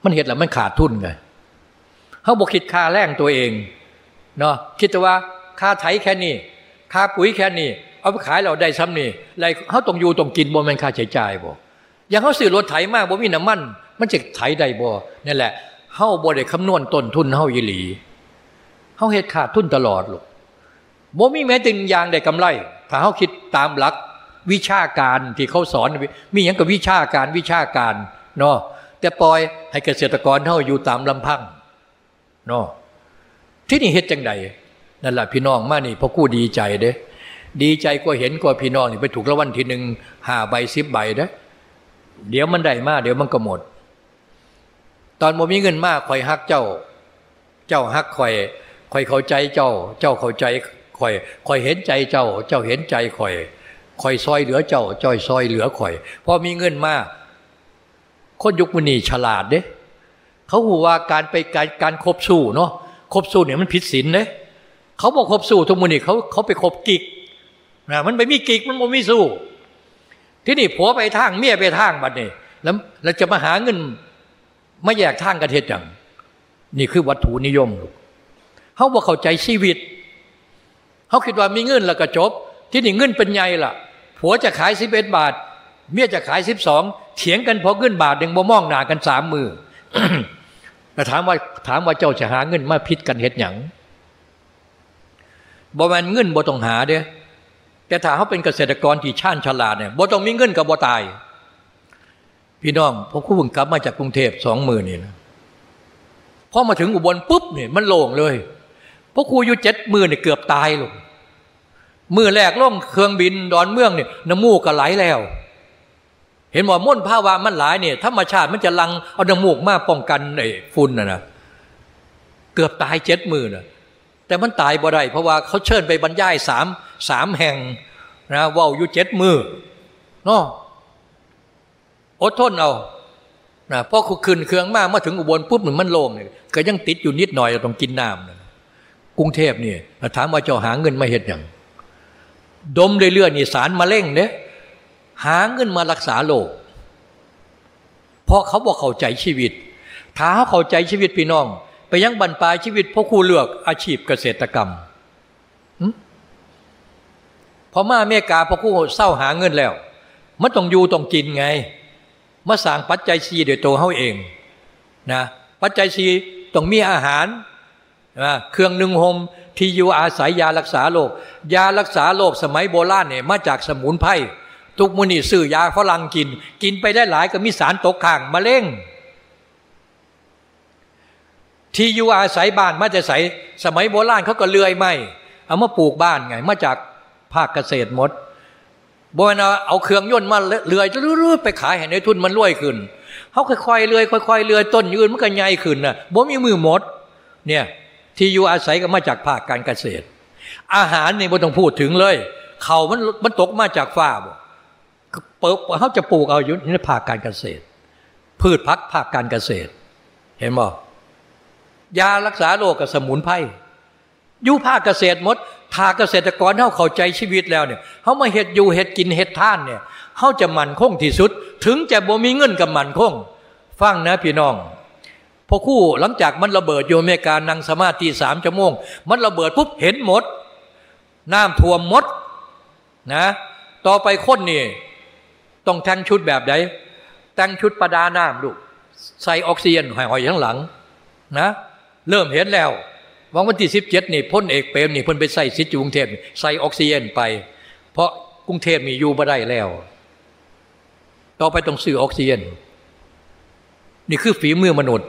มันเฮ็ดแล้วมันขาดทุนไงเขาบอกคิดค่าแรงตัวเองเนาะคิดแต่ว่าค่าไถแค่นี้ค่าปุ๋ยแค่นี้เอาไปขายเราได้ซ้ำนี่ไรเขาต้องอยู่ต้องกินบ่มันค่าใช้จ่ายบ่อย่างเขาซื้อรถไถมากบ่มีน้ำมัน มันจะไถได้บ่นั่นแหละเขาบ่ได้คำนวณต้นทุนเขายีหลีเขาเหตุขาดทุนตลอดลูกบ่มีแม้แต่ยางได้กำไร ถ้าเขาคิดตามหลัก วิชาการที่เขาสอน มีอย่างกับวิชาการวิชาการเนาะแต่ปล่อยให้เกษตรกรเขาอยู่ตามลำพังเนาะที่นี่เหตุจังใดนั่นแหละพี่น้องมานี่พ่อกู้ดีใจเด้ ดีใจก็เห็นก็พี่น้องนี่ไปถูกละวันทีหนึ่งห้าใบสิบใบนะเดี๋ยวมันได้มากเดี๋ยวมันก็หมด ตอนโมมีเงินมากคอยฮักเจ้า เจ้าฮักคอยคอยเข้าใจเจ้า เจ้าเข้าใจคอยคอยเห็นใจเจ้า เจ้าเห็นใจคอย คอยซอยเหลือเจ้าจอยซอยเหลือคอยพอมีเงินมากคนยุคมนีฉลาดเด้เขาหูว่าการไปการการคบสู้เนาะคบสู้เนี่ยมันผิดศีลเด้เขาบอกคบสู้ทุกมือนี่เขาเขาไปคบกิกนะมันไม่มีกิกมันไม่มีสู้ ที่นี่ผัวไปทางเมียไปทางบัดนี้แล้วเราจะมาหาเงินมาแยกทางกันเทศอย่างนี่คือวัตถุนิยมเขาบอกเข้าใจชีวิตเขาคิดว่ามีเงินแล้วก็จบ ที่นี่เงินเป็นไงล่ะ ผัวจะขายสิบเอ็ดบาท เมียจะขายสิบสองเถียงกันพอเงินบาทยังบ่มองหนากันสามมือแต่ถามว่าถามว่าเจ้าจะหาเงินมาพิษกันเหตุหยังบ่มันเงินบ่ต้องหาเด้แต่ถ้าเขาเป็นเกษตรกรที่ชาญฉลาดเนี่ยบ่ต้องมีเงินกับบ่ตาย พี่น้องพอคู่พึ่งกลับมาจากกรุงเทพสองหมื่นนี่นะพอมาถึงอุบลปุ๊บเนี่ยมันโล่งเลยพราะครูอยู่เจ็ดหมื่นเนี่ยเกือบตายลูก มือแรกล่องเครื่องบินดอนเมืองเนี่ยน้ำมูกก็ไหลแล้ว เห็นว่าม่นภาวะมันหลายเนี่ยธรรมชาติมันจะลังเอาน้ำมูกมาป้องกันไอ้ฝุ่นนะนะเกือบตายเจ็ดมือนะแต่มันตายบ่ได้เพราะว่าเขาเชิญไปบรรยายสามสามแห่งนะว่าอยู่เจ็ดมือเนาะอดทนเอานะพอขึ้นเครื่องมากมาถึงอุบลปุ๊บหนึ่งมันโล่งเนี่ยก็ยังติดอยู่นิดหน่อยต้องกินน้ำนะกรุงเทพเนี่ยถามว่าเจ้าหาเงินมาเห็ดอย่าง ดมเรื่อยๆนี่สารมาเร่งเนี่ยหาเงินมารักษาโรคเพราะเขาบอกเข้าใจชีวิต ถ้าเขาเข้าใจชีวิตพี่น้อง ไปยังบรรปลายชีวิตพ่อครูเลือกอาชีพเกษตรกรรมพอมาอเมริกาพ่อครูเศร้าหาเงินแล้ว มันต้องอยู่ต้องกินไง มาสั่งปัจจัยสีโดยตัวเขาเองนะปัจจัยสีต้องมีอาหาร เครื่องนึ่งหมที่อยู่อาศัยยารักษาโรคยารักษาโรคสมัยโบราณเนี่ยมาจากสมุนไพรทุกมนี่ซื้อยาฝรั่งกิน กินไปได้หลายก็มีสารตกค้างมะเร็งที่อยู่อาศัยบ้านมาจะใสสมัยโบราณเขาก็เลื่อยไม้เอามาปลูกบ้านไง มาจากภาคเกษตรหมดโบนเอาเครื่องยนต์มาเลื่อยรื้อไปขายให้ในทุนมันรวยขึ้นเขาค่อยๆเลื่อยค่อยๆเลื่อยต้นยืนมันก็ใหญ่ขึ้นนะบ่มีมือหมด เนี่ย ที่อยู่อาศัยก็มาจากภาคการเกษตร อาหารนี่บ่ต้องพูดถึงเลยเขามันมันตกมาจากฟ้าบ่เปิดเขาจะปลูกเอาอยู่ในภาคการเกษตร พืชพักภาคการเกษตร เห็นบ่ยารักษาโรคกับสมุนไพรอยู่ภาคเกษตรหมดถ้าเกษตรกรเขาเข้าใจชีวิตแล้วเนี่ยเขามาเห็ดอยู่เห็ดกินเห็ดท่านเนี่ยเขาจะมันคงที่สุด ถึงจะบ่มีเงินกับมันคง ฟังนะพี่น้อง พอคู่หลังจากมันระเบิดโยเมกานังสมาธิสามชั่วโมง มันระเบิดปุ๊บเห็นหมด น้ำท่วมหมดนะ ต่อไปคนนี่ต้องแต่งชุดแบบไหนแต่งชุดประดาน้ำดูกใส่ออกซิเจนหอยๆข้างหลังนะเริ่มเห็นแล้ววันวันที่สิบเจ็ดนี่พ้นเอกเปรมนี่พ้นไปใส่ซิจูกรุงเทพใส่ออกซิเจนไป เพราะกรุงเทพมีอยู่บ่ได้แล้ว ต่อไปต้องซื้อออกซิเจนนี่คือฝีมือมนุษย์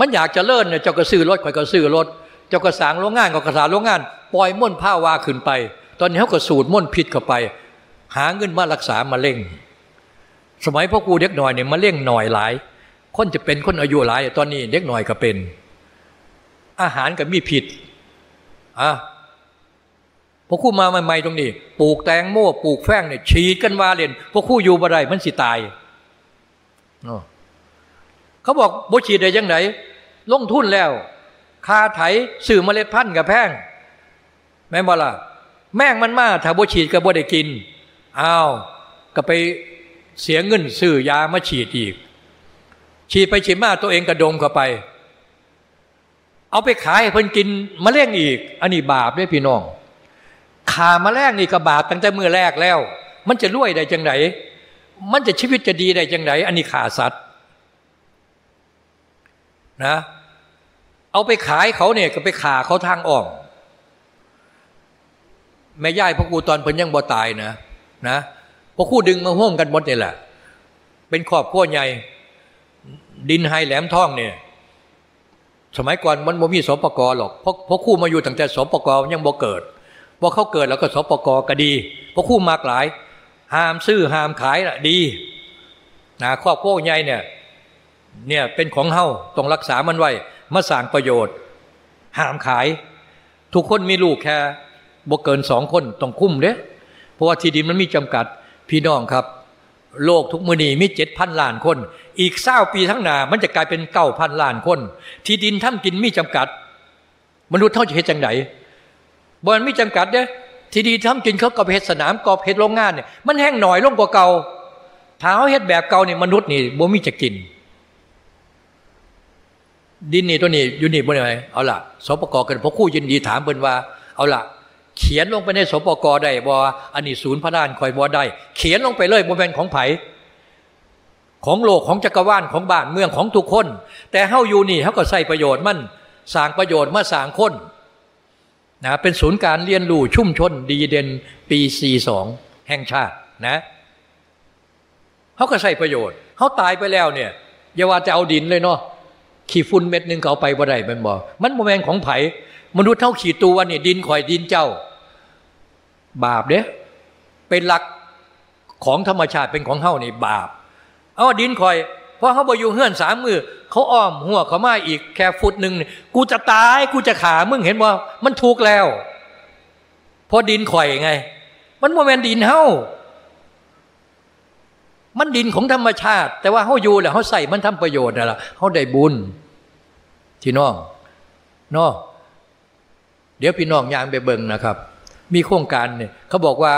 มันอยากจะเลิ่นเนี่ยเจ้าก็ซื้อรถคอยก็ซื้อรถเจ้าก็สางโรงงานก็กระสาโรงงาน ปล่อยม่นผ้าวาขึ้นไป ตอนนี้เขาก็สูดม่นพิษเข้าไป หาเงินมารักษามาเล่งสมัยพ่อกูเด็กหน่อยเนี่ยมาเล่งหน่อยหลาย คนจะเป็นคนอายุหลาย ตอนนี้เด็กหน่อยก็เป็น อาหารกับมีผิดอะพวกคู่มาใหม่ๆตรงนี้ ปลูกแตงโมปลูกแฟ้งเนี่ยฉีดกันว่าเรนพวกคู่อยู่บ่ได้มันสิตายเขาบอกบ่ฉีดได้ยังไงลงทุนแล้ว คาไถสื่อเมล็ดพันธุ์กับแพงแม่บ่ล่ะแม่งมันมาถ้าบ่ฉีดก็บ่ได้กินอ้าวก็ไปเสียเงินซื้อยามาฉีดอีก ฉีดไปฉีดมาตัวเองกระดมเข้าไป เอาไปขายเพิ่นกินมะเร็งอีก อันนี้บาปด้วยพี่น้องขามะแรงนี่ก็บาปตั้งแต่เมื่อแรกแล้ว มันจะรวยได้จังไหนมันจะชีวิตจะดีได้จังไหนอันนี้ขาสัตว์ นะเอาไปขายเขาเนี่ยก็ไปขาเขาทางอ่อมแม่ย่ายพ่อครูตอนเพิ่นยังบ่ตายนะนะพ่อครูดึงมาห่วงกันหมดนี่แหละ เป็นครอบครัวใหญ่ ดินไฮแหลมท่องเนี่ย สมัยก่อนมันบ่มีสปกรหรอกพราะพราะคู่มาอยู่ตั้งแต่สปกรยังบ่เกิดพอเขาเกิดแล้วก็สปกรก็ดีพราะคู่มากหลายห้ามซื้อห้ามขายละดีนะครอบครัวใหญ่เนี่ย เนี่ยเป็นของเฮาต้องรักษามันไว้มาสร้างประโยชน์ ห้ามขาย ทุกคนมีลูกแค่บ่เกินสองคนต้องคุ้มเด้เพราะว่าที่ดินมันมีจำกัดพี่น้องครับ โลกทุกมือนีมีเจ็ดพันล้านคน อีกเศร้าปีทั้งหนามันจะกลายเป็นเก้าพันล้านคน ที่ดินทำกินมีจำกัด มนุษย์เท่าจะเหตุจังไหนบอนมีจำกัดเนี่ยที่ดีทำกินเขากอบเหตุสนามกอบเหตุโรงงานเนี่ยมันแห้งหน่อยลงกว่าเก่าถ้าเขาเหตุแบบเก่าเนี่ยมนุษย์นี่บ่มีจะกิน ดินนี่ตัวนี้ยู่นี่บ่ไหนเอาล่ะสปกกันพอคู่ยินดีถามเพิ่นว่า เอาล่ะเขียนลงไปในสปกได้บ่อันนี้ศูนย์พระด้านคอยบ่ได้ เขียนลงไปเลยโมเมนของไผของโลกของจักรวาลของบ้านเมืองของทุกคน แต่เฮาอยู่นี่เขาก็ใส่ประโยชน์มันสร้างประโยชน์มาสร้างคนนะเป็นศูนย์การเรียนรู้ชุ่มชนดีเด่นปี 42 แห่งชาตินะเขาก็ใส่ประโยชน์เขาตายไปแล้วเนี่ยอย่าว่าจะเอาดินเลยเนาะ ขี่ฝุ่นเม็ดหนึ่งเขาไปบ่ได้เป็นบ่มันโมเมนต์ของไผ่มนุษย์เท่าขี่ตัวนี่ดินข่อยดินเจ้า บาปเด้เป็นหลักของธรรมชาติเป็นของเฮานี่บาป เอาดินคอยเพราะเขาบอยู่เฮือนสามมือเขาอ้อมหัวเขามาอีกแค่ฟุตหนึ่งกูจะตายกูจะขามึงเห็นว่ามันถูกแล้วพราะดินข่อยไง มันโมเมนดินเฮา มันดินของธรรมชาติ แต่ว่าเฮาอยู่แหละเฮาใส่มันทำประโยชน์น่ะล่ะเฮาได้บุญที่น้องน้องเดี๋ยวพี่น้องยางไปเบิ่งนะครับ มีโครงการเนี่ยเขาบอกว่า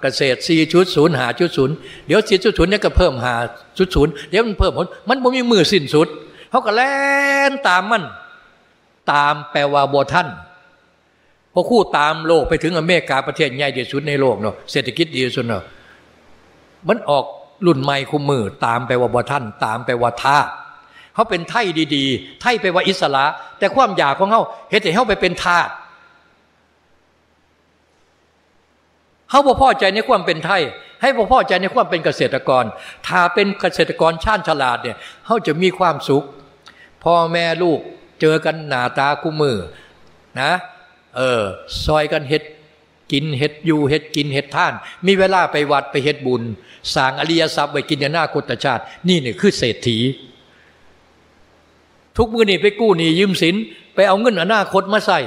เกษตรสี่ชุดศูนย์หาชุดศูนย์เดี๋ยวสี่ชุดศูนย์เนี่ยก็เพิ่มหาชุดศูนย์เดี๋ยวมันเพิ่มผลมันบ่มีมือสิ้นสุดเขาก็แล่นตามมัน ตามแปลว่าบัท่านพอคู่ตามโลกไปถึงอเมริกาประเทศใหญ่ที่สุดในโลกเนาะเศรษฐกิจดีสุดเนาะมันออก รุ่นใหม่คุมมือตามไปว่าบัท่าน ตามไปว่าท่าเขาเป็นไทยดีๆ ไทยไปว่าอิสระ แต่ความอยากของเขาเฮ็ดให้เขาไปเป็นทาสเขาบ่พอใจในความเป็นไทย ให้บ่พอใจในความเป็นเกษตรกร ถ้าเป็นเกษตรกรชาญฉลาดเนี่ยเขาจะมีความสุข พ่อแม่ลูกเจอกันหน้าตาคู่มือนะ เออซอยกันเฮ็ด กินเฮ็ดอยู่เฮ็ดกินเฮ็ดท่าน มีเวลาไปวัดไปเฮ็ดบุญสางอริยทรัพย์ไว้กินในหน้าคตชาติ นี่เนี่ยคือเศรษฐี ทุกมือนี่ไปกู้หนี้ยืมสิน ไปเอาเงินอนาคตมาใส่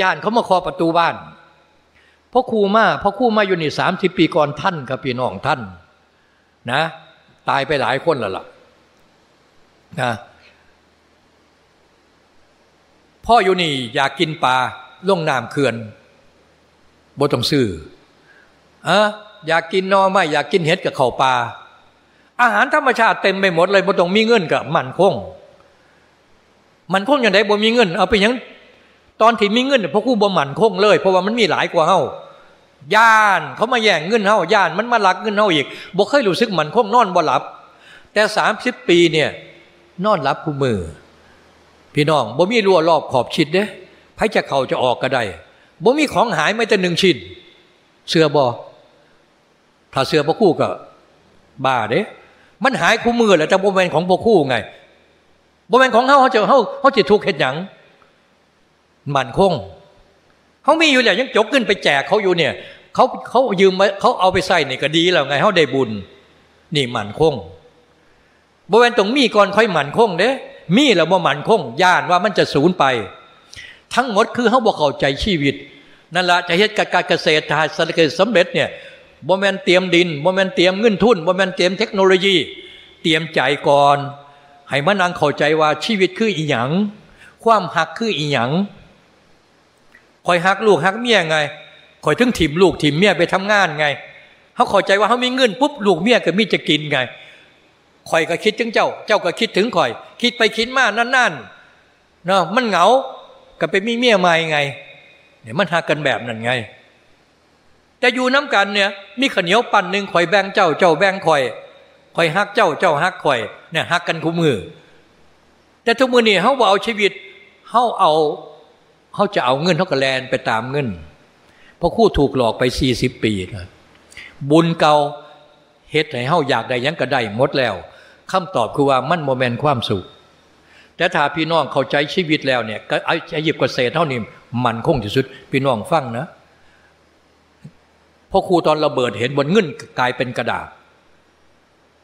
ย่านเขามาคอประตูบ้านพ่อครูมาพ่อครูมาอยู่นี่สามสิบปีก่อนท่านครับพี่น้องท่าน นะ ตายไปหลายคนแล้วล่ะนะพ่ออยู่นี่อยากกินปลาล่งน้ำเขื่อน บ่ต้องซื้ออะอยากกินนอไม่อยากกินเห็ดกับเข่าปลาอาหารธรรมชาติเต็มไปหมดเลยบ่ต้องมีเงินกับมันคง มันคงอย่างไรบ่มีเงิน เอาไปยังตอนที่มีเงินพราะคู่บ่มันคงเลย เพราะว่ามันมีหลายกว่าเฮาย่านเขามาแย่งเงินเฮาย่านมันมาลักเงินเฮาอีกบ่เคยรู้สึกมันคงนอนบ่หลับ แต่สามสิบปีเนี่ยนอนหลับคู่มือ พี่น้องบ่มีรั้วรอบขอบชิดเด้ไผจะเข้าจะออกก็ได้ บ่มีของหายไม่แต่หนึ่งชิ้นเสื้อบอถ้าเสื้อพระคู่ก็บ้าเด้มันหายคู่มือแหละแต่บ่แมนของพระคู่ไงบ่แมนของเขาเขาจะเขาเขาจะทุกข์เหตุหยังมันคงเขามีอยู่แล้วยังจกขึ้นไปแจกเขาอยู่เนี่ยเขาเขายืมมาเขาเอาไปใส่เนี่ยก็ดีแล้วไงเขาได้บุญ นี่มันคงบ่แมนตรงมีก่อนค่อยมันคงเด้มีแล้วบ่มันคงย่านว่ามันจะสูญไป ทั้งหมดคือเขาบอกเข้าใจชีวิต นั่นละจะเฮ็ดการเกษตรทาสเกษตรสำเร็จเนี่ยบ่แมนเตรียมดินบ่แมนเตรียมเงินทุนบ่แมนเตรียมเทคโนโลยี เตรียมใจก่อนให้มันนางเข้าใจว่าชีวิตคืออีหยังความหักคืออีหยังคอยหักลูกหักเมียไงคอยถึงถิ่มลูกถิ่มเมียไปทำงานไงเขาเข้าใจว่าเขามีเงินปุ๊บลูกเมียก็มีจะกินไงคอยก็คิดถึงเจ้า เจ้าก็คิดถึงคอย คิดไปคิดมานั่นๆเนาะมันเหงา ก็ไปมีเมียใหม่ไงเนี่ยมันหักกันแบบนั้นไง แต่อยู่น้ำกันเนี่ยมีขเหนียวปั่นหนึ่งข่อยแบ่งเจ้าเจ้าแบ่งข่อยข่อยฮักเจ้าเจ้าฮักข่อยเนี่ยฮักกันคู่มือ แต่ทุกมือนี่เขาบอกเอาชีวิตเขาเอาเขาจะเอาเงินเขากระแลนไปตามเงินเพราะคู่ถูกหลอกไปสี่สิบปีนะบุญเก่าเฮ็ดให้เขาอยากได้ยังก็ได้หมดแล้วคำตอบคือว่ามันโมเมนต์ความสุข แต่ถ้าพี่น้องเข้าใจชีวิตแล้วเนี่ยก็ไอ้หยิบกเษตรเท่านี้มันคงที่สุด พี่น้องฟังนะพราะครูตอนระเบิดเห็นบนเงินกลายเป็นกระดาษ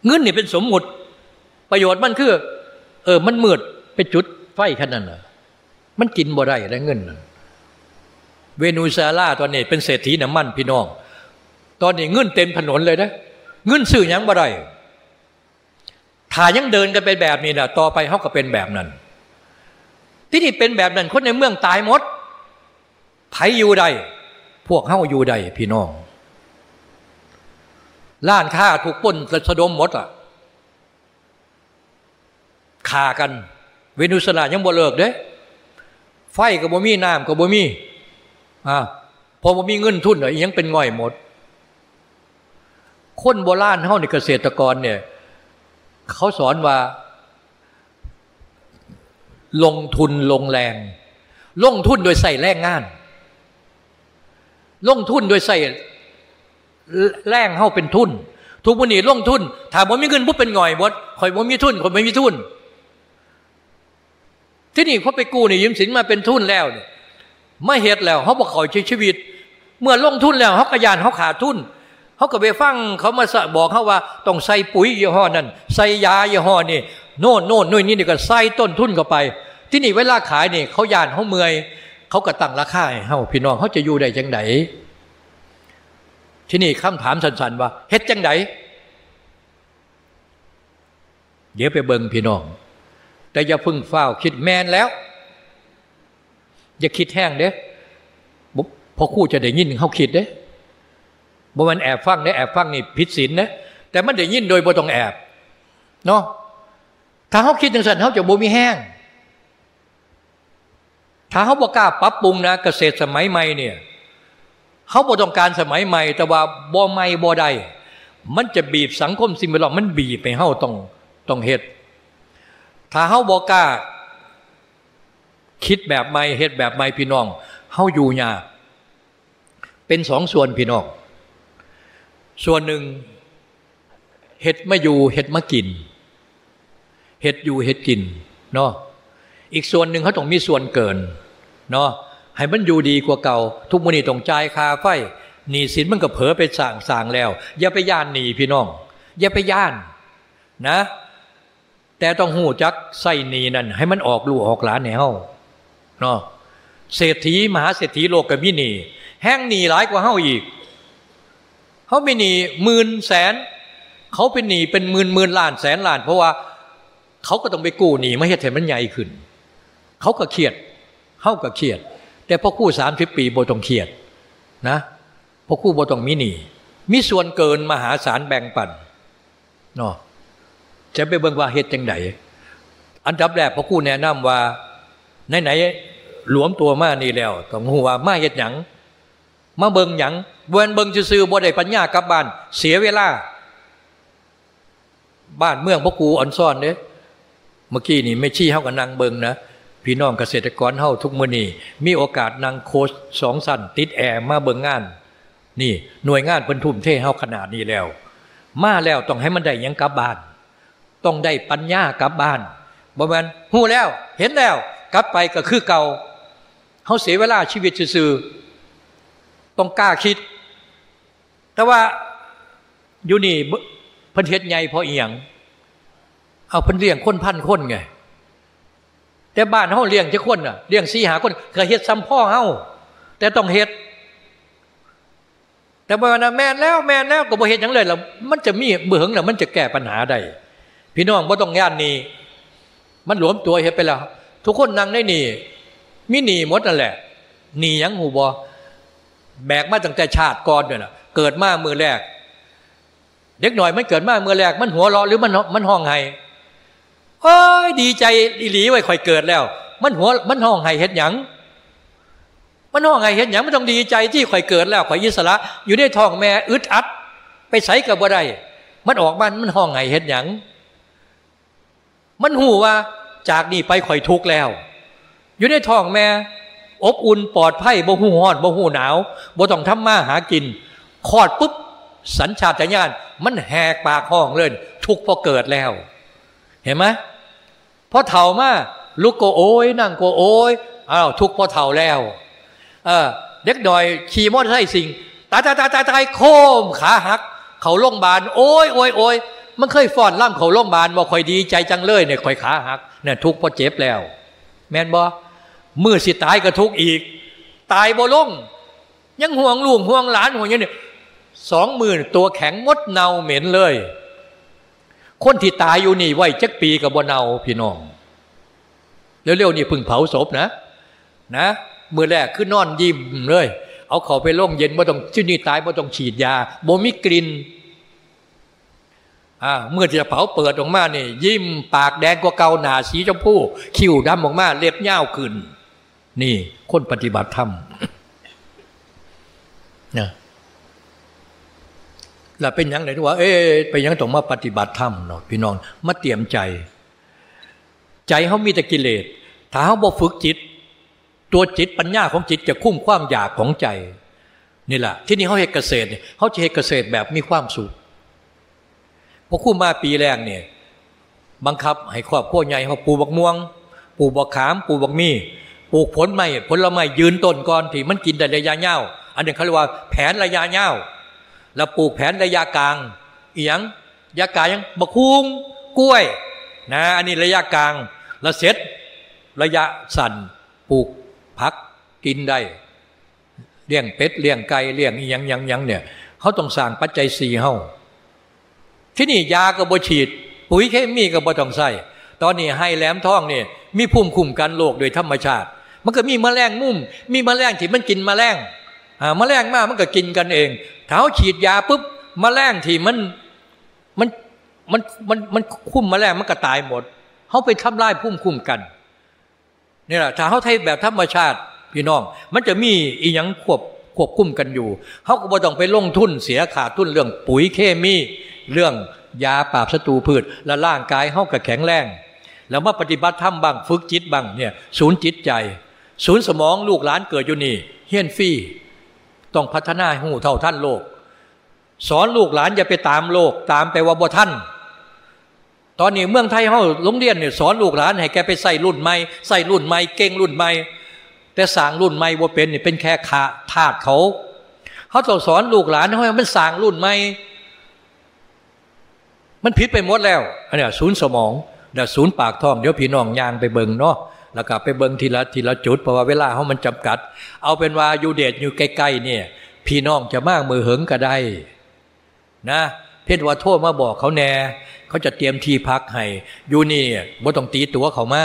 เงินนี่เป็นสมมุติ ประโยชน์มันคือ เออ มันมืดไปจุดไฟขนาดนั้นมันกินบ่ได้แล้วเงินเวนูซาร่าตอนนี้เป็นเศรษฐีน้ำมันพี่น้อง ตอนนี้เงินเต็มถนนเลยนะเงินซื้อยังบ่ได้ ถ้ายังเดินกันไปแบบนี้นะต่อไปเขาก็เป็นแบบนั้น ที่นี่เป็นแบบนั้นคนในเมืองตายหมดไผอยู่ใด พวกเขาอยู่ใดพี่น้องล้านค่าถูกป้นสะดมหมดอะฆ่ากัน เวนุสลายังบ่เลิกเด้ ไฟกับบ่มีน้ำกับบ่มีอ่าพอบ่มีเงินทุนอะยังเป็นง่อยหมด คนโบราณเฮาในเกษตรกรเนี่ย เขาสอนว่า ลงทุนลงแรง ลงทุนโดยใส่แรงงาน ลงทุนโดยใส่แรงเข้าเป็นทุน ทุกวันนี้ลงทุน ถามว่ามีเงินปุ๊บเป็นง่อยหมดคอยว่ามีทุนคนไม่มีทุน ที่นี่เขาไปกู้นี่ยืมสินมาเป็นทุนแล้วเนี่ยไม่เหตุแล้วเขาบอกขาใช้ชีวิต เมื่อลงทุนแล้วเขากระยานเขาขาดทุน เขาก็ไปฟังเขามาบอกเขาว่าต้องใส่ปุ๋ยยี่ห้อนั้นใส่ยายี่ห้อนี่โน่นโน่นนู่นนี่นี่ก็ใส่ต้นทุนเข้าไป ที่นี่เวลาขายนี่เขายานเขาเมื่อยเขาก็ตั้งราคาให้เขาพี่น้องเขาจะอยู่ได้จังไดที่นี่คำถามสั้นๆว่าเฮ็ดจังไดเดี๋ยวไปเบิ่งพี่น้อง แต่อย่าพึ่งเฝ้าคิดแมนแล้ว อย่าคิดแห้งเด้พอคู่จะได้ยินเขาคิดเด้ บ่มันแอบฟังเด้แอบฟังนี่ผิดศีลนะแต่มันได้ยินโดยบ่ต้องแอบเนาะถ้าเขาคิดจังสันเขาจะบ่มีแห้ง ถ้าเขาบอกกล้าปรับปรุงนะเกษตรสมัยใหม่เนี่ยเขาบ่ต้องการสมัยใหม่ แต่ว่าบ่ใหม่บ่ใดมันจะบีบสังคมสิ่งแวดล้อมมันบีบไปเฮาต้องต้องเฮ็ดถ้าเฮาบอกกล้าคิดแบบใหม่เฮ็ดแบบใหม่พี่น้องเฮาอยู่ยากเป็นสองส่วนพี่น้อง ส่วนหนึ่ง เห็ดมาอยู่เห็ดมากิน เห็ดอยู่เห็ดกินเนาะอีกส่วนหนึ่งเขาต้องมีส่วนเกินเนาะให้มันอยู่ดีกว่าเก่า ทุกมือนี่ต้องจ่ายคาไฟหนีสินมันก็เผลอไปสั่งสั่งแล้ว อย่าไปย่านหนีพี่น้อง อย่าไปย่านนะ แต่ต้องหูจักใส่หนีนั่นให้มันออกลูกออกหลานแนวเนาะเศรษฐีมหาเศรษฐีโลกกับมินีแห้งหนีหลายกว่าเฮาอีก เขาไม่หนีหมื่นแสนเขาเป็นหนีเป็นหมื่นหมื่นล้านแสนล้าน เพราะว่าเขาก็ต้องไปกู้หนีไม่ให้เห็นมันใหญ่ขึ้นเขาก็เครียดเขาก็เครียด แต่พอกู้สามสิบปีโบต้องเครียดนะพอกู้โบต้องมีหนีมีส่วนเกินมหาศาลแบ่งปันเนาะจะไปเบิ่งว่าเหตุจังไหนอันดับแรกพอกู้แนะนำว่าไหนไหนหลวมตัวมานี่แล้วต้องหัวมาเหตุหยัง มาเบิงหยังเวนเบิงซื้อบ่ได้ปัญญากลับบ้านเสียเวลา บ้านเมืองพ่อกูอ่อนซ่อนเด้เมื่อกี้นี่ไม่ชี้เฮากับนางเบิงนะพี่น้องเกษตรกรเฮาทุกมื้อนี่มีโอกาสนางโคชสองสั้นติดแอร์มาเบิงงาน นี่หน่วยงานเพิ่นทุ่มเทเฮาขนาดนี้แล้ว มาแล้วต้องให้มันได้ยังกลับบ้าน ต้องได้ปัญญากลับบ้านบ่แม่นฮู้แล้ว เห็นแล้ว กลับไปก็คือเก่าเฮาเสียเวลาชีวิตซื่อ ต้องกล้าคิด แต่ว่าอยู่นี่พันเทศใหญ่พอเอียง เอาพันเลี้ยงคนพันคนไง แต่บ้านเขาเลี้ยงจะคนอะเลี้ยงสีหาคนเคยเฮ็ดซ้ำพ่อเฮาแต่ต้องเฮ็ด แต่ว่านะแม่นแล้วแม่นแล้วก็บ่เฮ็ดยังเลยล้วมันจะมีเบื่อหึงล้วมันจะแก้ปัญหาได้พี่น้องบ่ต้องย่านนี้มันหลวมตัวเฮ็ดไปแล้ว ทุกคนนั่งได้หนีมีหนีหมดนั่นแหละหนียังหูบอ แบกมาตั้งแต่ชาติก่อนเนี่ยนะเกิดมามือแรก เด็กหน่อยมันเกิดมามือแรก มันหัวเราะหรือมันมันห้องไห้โอ้ยดีใจอีหลีไว้ค่อยเกิดแล้ว มันหัวมันห้องไห้เห็ดหยังมันห้องไห้เห็ดหยังมันต้องดีใจที่ค่อยเกิดแล้วค่อยยิสระอยู่ในท้องแม่อึดอัด ไปใส่กับบ่ได้มันออกมามันห้องไห้เห็ดหยังมันหูว่าจากนี้ไปค่อยทุกข์แล้ว อยู่ในท้องแม่ อบอุ่นปลอดภัยบ่หูห้อนบ่หูหนาวบ่ต้องทำมาหากินคลอดปุ๊บสัญชาตญาณมันแหกปากห้องเลยทุกพอเกิดแล้ว เห็นไหมพอเถ่ามาลุกโกโอยนั่งโกโอยอ้าวทุกพอเถ่าแล้วเออเด็กดอยขี่มอเตอร์ไซค์สิงตายตายตายตายตายโคมขาหัก เขาโรงพยาบาลโอ้ยโอ้ยโอ้ยมันเคยฟ้อนล่ำเขาโรงพยาบาลว่าคอยดีใจจังเลยเนี่ยคอยขาหักเนี่ยทุกพอเจ็บแล้ว แมนบอ เมื่อสิตายก็ทุกข์อีก ตายบ่ลง ยังห่วงลูกห่วงหลานห่วงยังเนี่ยสองหมื่นตัวแข็งมดเนาเหม็นเลย คนที่ตายอยู่นี่ไว้จักปีกับบ่เนาพี่น้องเร็วๆนี่พึ่งเผาศพนะ นะเมื่อแรกคือนอนยิ้มเลย เอาเขาไปล่งเย็นบ่ต้องชื่อนี่ตายบ่ต้องฉีดยาบ่มีกลิ่นอ่าเมื่อจะเผาเปิดออกมาเนี่ยยิ้มปากแดงกว่าเกาหนาสีชมพูคิ้วดำออกมาเล็บเย้าขึ้น นี่คนปฏิบัติธรรมนี่ยแล้วเป็นยังไงที่ว่า เอ๊ะเป็นยังต้องมาปฏิบัติธรรมเนาะพี่น้อง มาเตรียมใจ ใจเขามีแต่กิเลสถ้าเขาบ่ฝึกจิต ตัวจิตปัญญาของจิตจะคุ้มความอยากของใจนี่แหละที่นี่เขาเหตุเกษตรเนี่ยเขาจะเหตุเกษตรแบบมีความสุขพอคู่มาปีแรกเนี่ยบังคับให้ครอบครัวใหญ่เขาปลูกบักม่วง ปลูกบักขาม ปลูกบักมีป ลูกผลไม้ผลไม้ยืนต้นก่อนที่มันกินแต่ระยะยาวอันนี้เขาเรียกว่าแผนระยะยาวแล้วปลูกแผนระยะกลางเอียงยะกลางยังบะคุงกล้วย นะ อันนี้ระยะกลางแล้วเสร็จระยะสั้นปลูกพักกินได้เลี้ยงเป็ดเลี้ยงไก่เลี้ยงยังยังยังเนี่ยเขาต้องสร้างปัจจัยสี่เฮาที่นี่ยาก็บ่ฉีด ปุ๋ยเคมีก็บ่ต้องใส่ตอนนี้ให้แหลมท้องเนี่ยมีภูมิคุ้มกันโรคโดยธรรมชาติ มันก็มีมแมลงมุมมีมแมลงที่มันกินมแมลงมแมลงมากมันก็กินกันเองถ้าฉีดยาปุ๊บมแมลงที่มันมันมันมันมันคุ้มมแมลงมันก็ตายหมดเขาไปทำลายภูมิคุ้มกันนี่แหละถ้าเขาไทยแบบธรรมชาติพี่น้อง มันจะมีอีหยังควบควบคุมกันอยู่เขาก็บ่ต้องไปลงทุนเสียขาดทุนเรื่องปุ๋ยเคมี เรื่องยาปราบศัตรูพืช และร่างกายเขาก็แข็งแรง แล้วมาปฏิบัติธรรมบ้างฝึกจิตบ้างเนี่ยศูนย์จิตใจ ศูนย์สมองลูกหลานเกิดอยู่นี่เฮียนฟี่ต้องพัฒนาหูเท่าท่านโลก สอนลูกหลานอย่าไปตามโลก ตามไปว่าบ่ท่าน ตอนนี้เมืองไทยเขาโรงเรียนเนี่ยสอนลูกหลานให้แกไปใส่รุ่นใหม่ใส่รุ่นใหม่เก่งรุ่นใหม่แต่สร้างรุ่นใหม่บ่เป็นนี่เป็นแค่ขาทาดเขาเขาต้องสอนลูกหลานให้มันสร้างรุ่นใหม่มันผิดไปหมดแล้วอันนี้ศูนย์สมองเดี๋ยวศูนย์ปากท้องเดี๋ยวพี่น้องยางไปเบิงเนาะ แล้วก็ไปเบิงทีละทีละจุดเพราะว่าเวลาเขามันจำกัด เอาเป็นว่าอยู่เดชอยู่ใกล้ๆเนี่ย พี่น้องจะมากมือเหิงก็ได้นะเพชรว่าโทษมาบอกเขาแน่เขาจะเตรียมที่พักให้อยู่นี่บ่ต้องตีตัวเขามา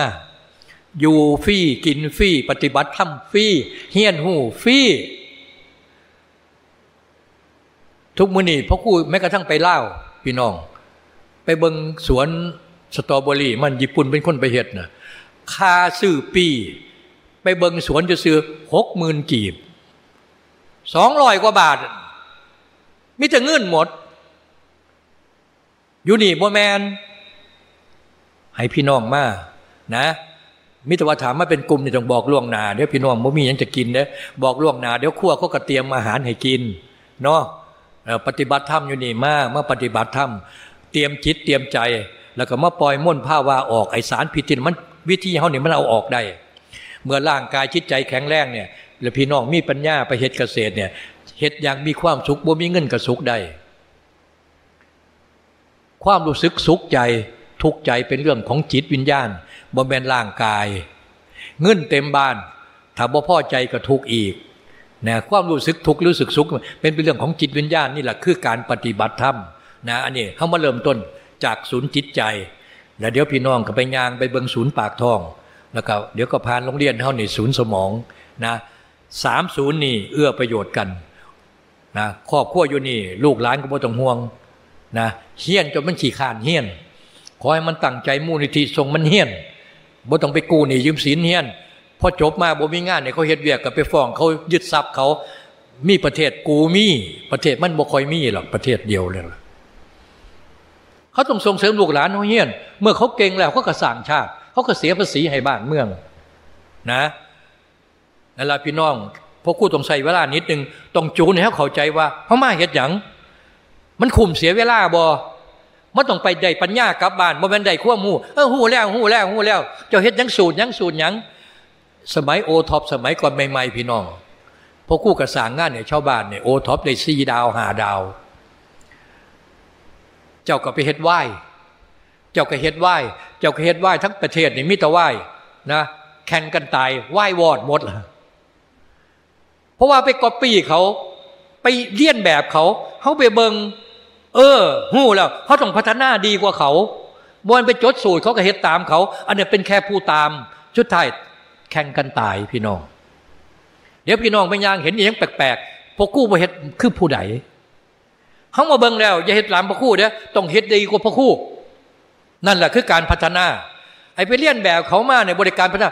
อยู่ฟรีกินฟรีปฏิบัติธรรมฟรีเฮียนหูฟรีทุกมือนี่พ่อคู่แม้กระทั่งไปเล่าพี่น้อง ไปเบิงสวนสตรอเบอรี่ มันญี่ปุ่นเป็นคนไปเห็ดนะ คาซื้อปี ไปเบิงสวนจะซื้อหกหมื่นกีบสองร้อยกว่าบาท มิจะเงินหมด อยู่นี่บ่แมนให้พี่น้องมานะมิตรว่าถามมาเป็นกลุ่มนี่ต้องบอกล่วงหนาเดี๋ยวพี่น้องบ่มียังจะกินเด้บอกล่วงหนาเดี๋ยวขั้วเขาก็เตรียมอาหารให้กินเนาะปฏิบัติธรรมอยู่นี่มากมาปฏิบัติธรรม เตรียมจิตเตรียมใจ แล้วก็มาปล่อยม่นผ้าวาออกไอสารพิษที่มัน วิธีเขาเนี่ยมันเอาออกได้ เมื่อร่างกายจิตใจแข็งแรงเนี่ยแล้วพี่น้องมีปัญญาไปเฮ็ดเกษตรเนี่ยเฮ็ดอย่างมีความสุขบ่มีเงินกระสุขได้ ความรู้สึกสุขใจทุกใจเป็นเรื่องของจิตวิญญาณบ่แมนร่างกาย เงินเต็มบ้านถ้าบ่พอใจก็ทุกอีกนะความรู้สึกทุกข์รู้สึกสุขเป็นเป็นเรื่องของจิตวิญญาณนี่แหละคือการปฏิบัติธรรมนะอันนี้เขามาเริ่มต้นจากศูนย์จิตใจ แล้วเดี๋ยวพี่น้องก็ไปยางไปเบิงศูนย์ปากทองแล้วก็เดี๋ยวก็พานโรงเรียนเขาในศูนย์สมองนะสามศูนย์นี่เอื้อประโยชน์กันนะครอบครัวอยู่นี่ลูกหลานก็บ่ต้องห่วงนะเฮี้ยนจนมันขี่ขานเฮี้ยน ขอให้มันตั้งใจมูลนิธิส่งมันเฮี้ยนบ่ต้องไปกู้หนี่ยืมสินเฮี้ยนพอจบมาบ่มีงานเนี่ยเขาเฮ็ดเวียกกับไปฟ้องเขายึดทรัพย์เขามีประเทศกูมีประเทศมันบ่ค่อยมีหรอกประเทศเดียวเลย เขาต้องส่งเสริมลูกหลานเขาเฮียน เมื่อเขาเก่งแล้วเขาก็สั่งชาติ เขาก็เสียภาษีให้บ้านเมือง นะนั่นละพี่น้องพวกคู่ต้องใส่เวลานิดนึงต้องจูนให้เขาเข้าใจว่าเขามาเหตุหยัง มันคุมเสียเวลาบอมันต้องไปได้ปัญญากลับบ้านบ่เป็นได้ขั้วมูเออหูแล้วหูแล้วหูแล้ว เจ้าเฮ็ดยังสูตรยังสูตรยังสมัยโอท็อปสมัยก่อนใหม่ๆพี่น้องพวกคู่กระสางงานเนี่ยชาวบ้านเนี่ยโอท็อปได้สี่ดาวห้าดาว เจ้าก็ไปเฮ็ดไหว้เจ้าก็เฮ็ดไหว้เจ้าก็เฮ็ดไหว้ทั้งประเทศนี่มิตรไหว้นะแข่งกันตายไหว้วอดหมดละเพราะว่าไปก๊อปปี้เขาไปเลียนแบบเขาเขาไปเบิงเออหู้แล้วเขาต้องพัฒนาดีกว่าเขาบวนไปจดสูตรเขาก็เฮ็ดตามเขา อันนี้เป็นแค่ผู้ตามชุดไทยแข่งกันตายพี่น้อง เดี๋ยวพี่น้องเป็นยังเห็นอย่างแปลกๆพวกกู้ไปเฮ็ดคือผู้ใด เขามาเบิ่งแล้ว อย่าเฮ็ดหลามพระคู่เด้อต้องเฮ็ดดีกว่าพระคู่ นั่นแหละคือการพัฒนา ไอ้ไปเลียนแบบเขามาในบริการพัฒนา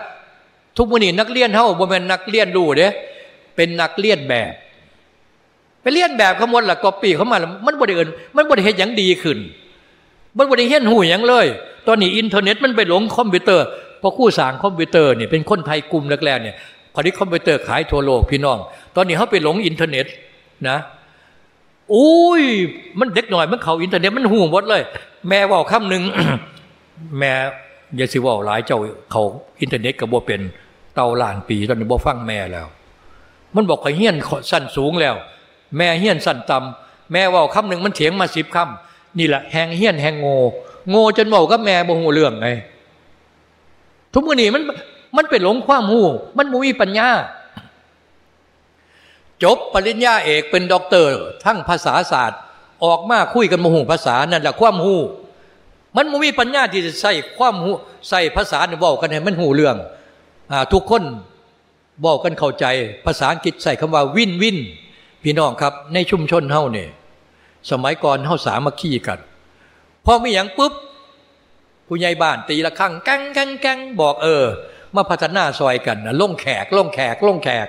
ทุกวันนี้นักเรียนเท่าบ่เป็นนักเรียนดูเด้เป็นนักเรียนแบบ ไปเลียนแบบเขาหมดละก็ปีเขามามันบริเอิญมันบริเหตุอย่างดีขึ้นมันบริเหตุหูอย่างเลย ตอนนี้อินเทอร์เน็ตมันไปหลงคอมพิวเตอร์พอคู่สางคอมพิวเตอร์เนี่ยเป็นคนไทยกลุ่มแรกๆเนี่ยพอที่คอมพิวเตอร์ขายทั่วโลกพี่น้อง ตอนนี้เขาไปหลงอินเทอร์เน็ตนะ อุ้ย มันเด็กหน่อยมันเขาอินเทอร์เน็ตมันหูหมดเลย แม่ว่าคำหนึ่งแม่ยาสิว่าหลายเจ้าเขาอินเทอร์เน็ตกับบัวเป็นเตาล้านปีตอนนี้บัวฟังแม่แล้ว มันบอกข่อยเฮี้ยนสั้นสูงแล้ว แม่เฮี้ยนสั้นต่ำแม่ว่าคำหนึ่งมันเถียงมาสิบคำนี่แหละแหงเฮี้ยนแหงโง่โง่จนบอกกับแม่บ่หูเรื่องไงทุกมือนี่มันมันเป็นหลงความหูมันมุมีปัญญา จบปริญญาเอกเป็นด็อกเตอร์ทั้งภาษาศาสตร์ ออกมาคุยกันมหูภาษานั่นแหละความหูมันมุมีปัญญาที่จะใส่ความหูใส่ภาษาเนี่ยบอกกันให้มันหูเรื่องอทุกคนบอกกันเข้าใจภาษาอังกฤษใส่คำว่าวินวินพี่น้องครับ ในชุมชนเฮาเนี่ยสมัยก่อนเฮาสามัคคีกันพอไม่อย่างปุ๊บผู้ใหญ่บ้านตีละครั้งกังกังกังบอกเออ มาพัฒนาซอยกันนะล่งแขกล่งแขกล่งแขก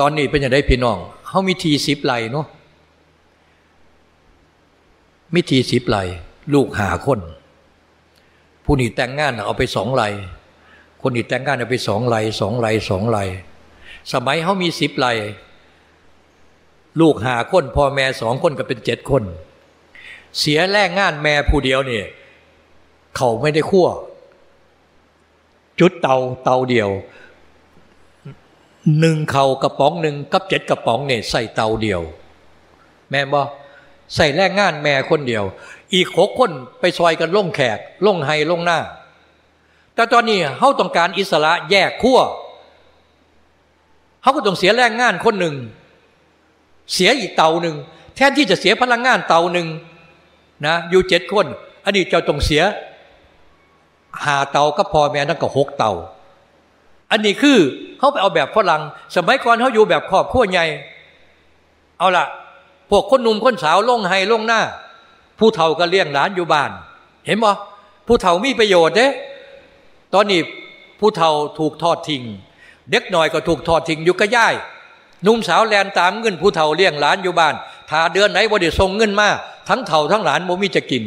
ตอนนี้เป็นอย่างไรพี่น้องเขามีทีสิบไหลเนาะมีทีสิบไหลลูกหาคน ผู้นี้แต่งงานเอาไปสองไหลคนนี้แต่งงานเอาไปสองไหลสองไหลสองไหลสมัยเขามีสิบไหลลูกหาคนพ่อแม่สองคนก็เป็นเจ็ดคน เสียแรงงานแม่ผู้เดียวเนี่ยเขาไม่ได้คั่วจุดเตาเตาเดียว หนึ่งเข่ากระป๋องหนึ่งกับเจ็ดกระป๋องเนี่ยใส่เตาเดียว แม่บอกใส่แรงงานแม่คนเดียว อีกหกคนไปซอยกันล่งแขกล่งไฮล่งหน้า แต่ตอนนี้เขาต้องการอิสระแยกขั้วเขาก็ต้องเสียแรงงานคนหนึ่ง เสียอีกเตาหนึ่งแทนที่จะเสียพลังงานเตาหนึ่งนะอยู่เจ็ดคนอันนี้เจ้าต้องเสียหาเตาก็พอแม่นั่นก็หกเตา อันนี้คือเขาไปเอาแบบฝรั่งสมัยก่อนเขาอยู่แบบครอบครัวใหญ่ เอาละพวกคนหนุ่มคนสาวลงไห้ลงหน้า ผู้เฒ่าก็เลี้ยงหลานอยู่บ้าน เห็นบ่ผู้เฒ่ามีประโยชน์เด้ตอนนี้ผู้เฒ่าถูกทอดทิ้งเด็กหน่อยก็ถูกทอดทิ้งอยู่ก็ย่ายนุ่มสาวแลนตามเงินผู้เฒ่าเลี้ยงหลานอยู่บ้านถ้าเดือนไหนบ่ได้ส่งเงินมาทั้งเฒ่าทั้งหลานบ่มีจะกิน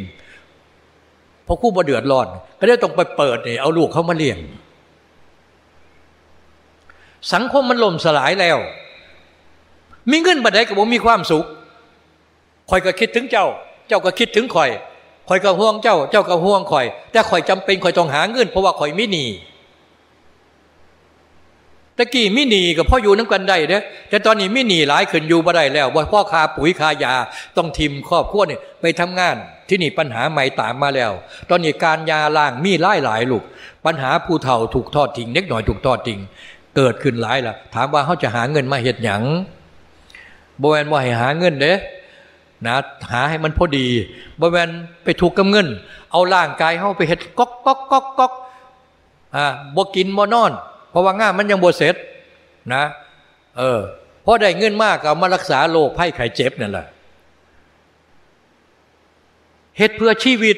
พอคู่บ่เดือดร้อน ก็ได้ต้องไปเปิดเนี่ยเอาลูกเขามาเลี้ยง สังคมมันล่มสลายแล้ว มีเงินบัดใดก็บ่มีความสุขคอยก็คิดถึงเจ้า เจ้าก็คิดถึงคอยคอยก็ห่วงเจ้า เจ้าก็ห่วงคอย แต่คอยจำเป็นคอยต้องหาเงินเพราะว่าคอยไม่หนีตะกี้มินีกับพ่ออยู่น้ำกันได้เด้แต่ตอนนี้มินีหลายขึ้นอยู่บ่ได้แล้วว่าพ่อคาปุ๋ยคายาต้องทิมครอบครัวเนี่ยไปทำงาน ที่นี่ปัญหาใหม่ตามมาแล้ว ตอนนี้การยาล่างมีหลายหลายลูกปัญหาผู้เฒ่าถูกทอดทิ้งเล็กหน่อยถูกทอดทิ้ง เกิดขึ้นหลายละถามว่าเขาจะหาเงินมาเหตุหยังบแวนว่าให้หาเงินเด้นะหาให้มันพอดีบแวนไปถูกกับเงิน เอาร่างกายเขาไปเห็ดก๊อกก๊อกก๊อกก๊อกอ่าบ่กินบ่นอน เพราะว่างานมันยังบวเสร็จนะเออพอได้เงินมากเอามารักษาโรคไข้ไข้เจ็บนั่นแหละเหตุเพื่อชีวิต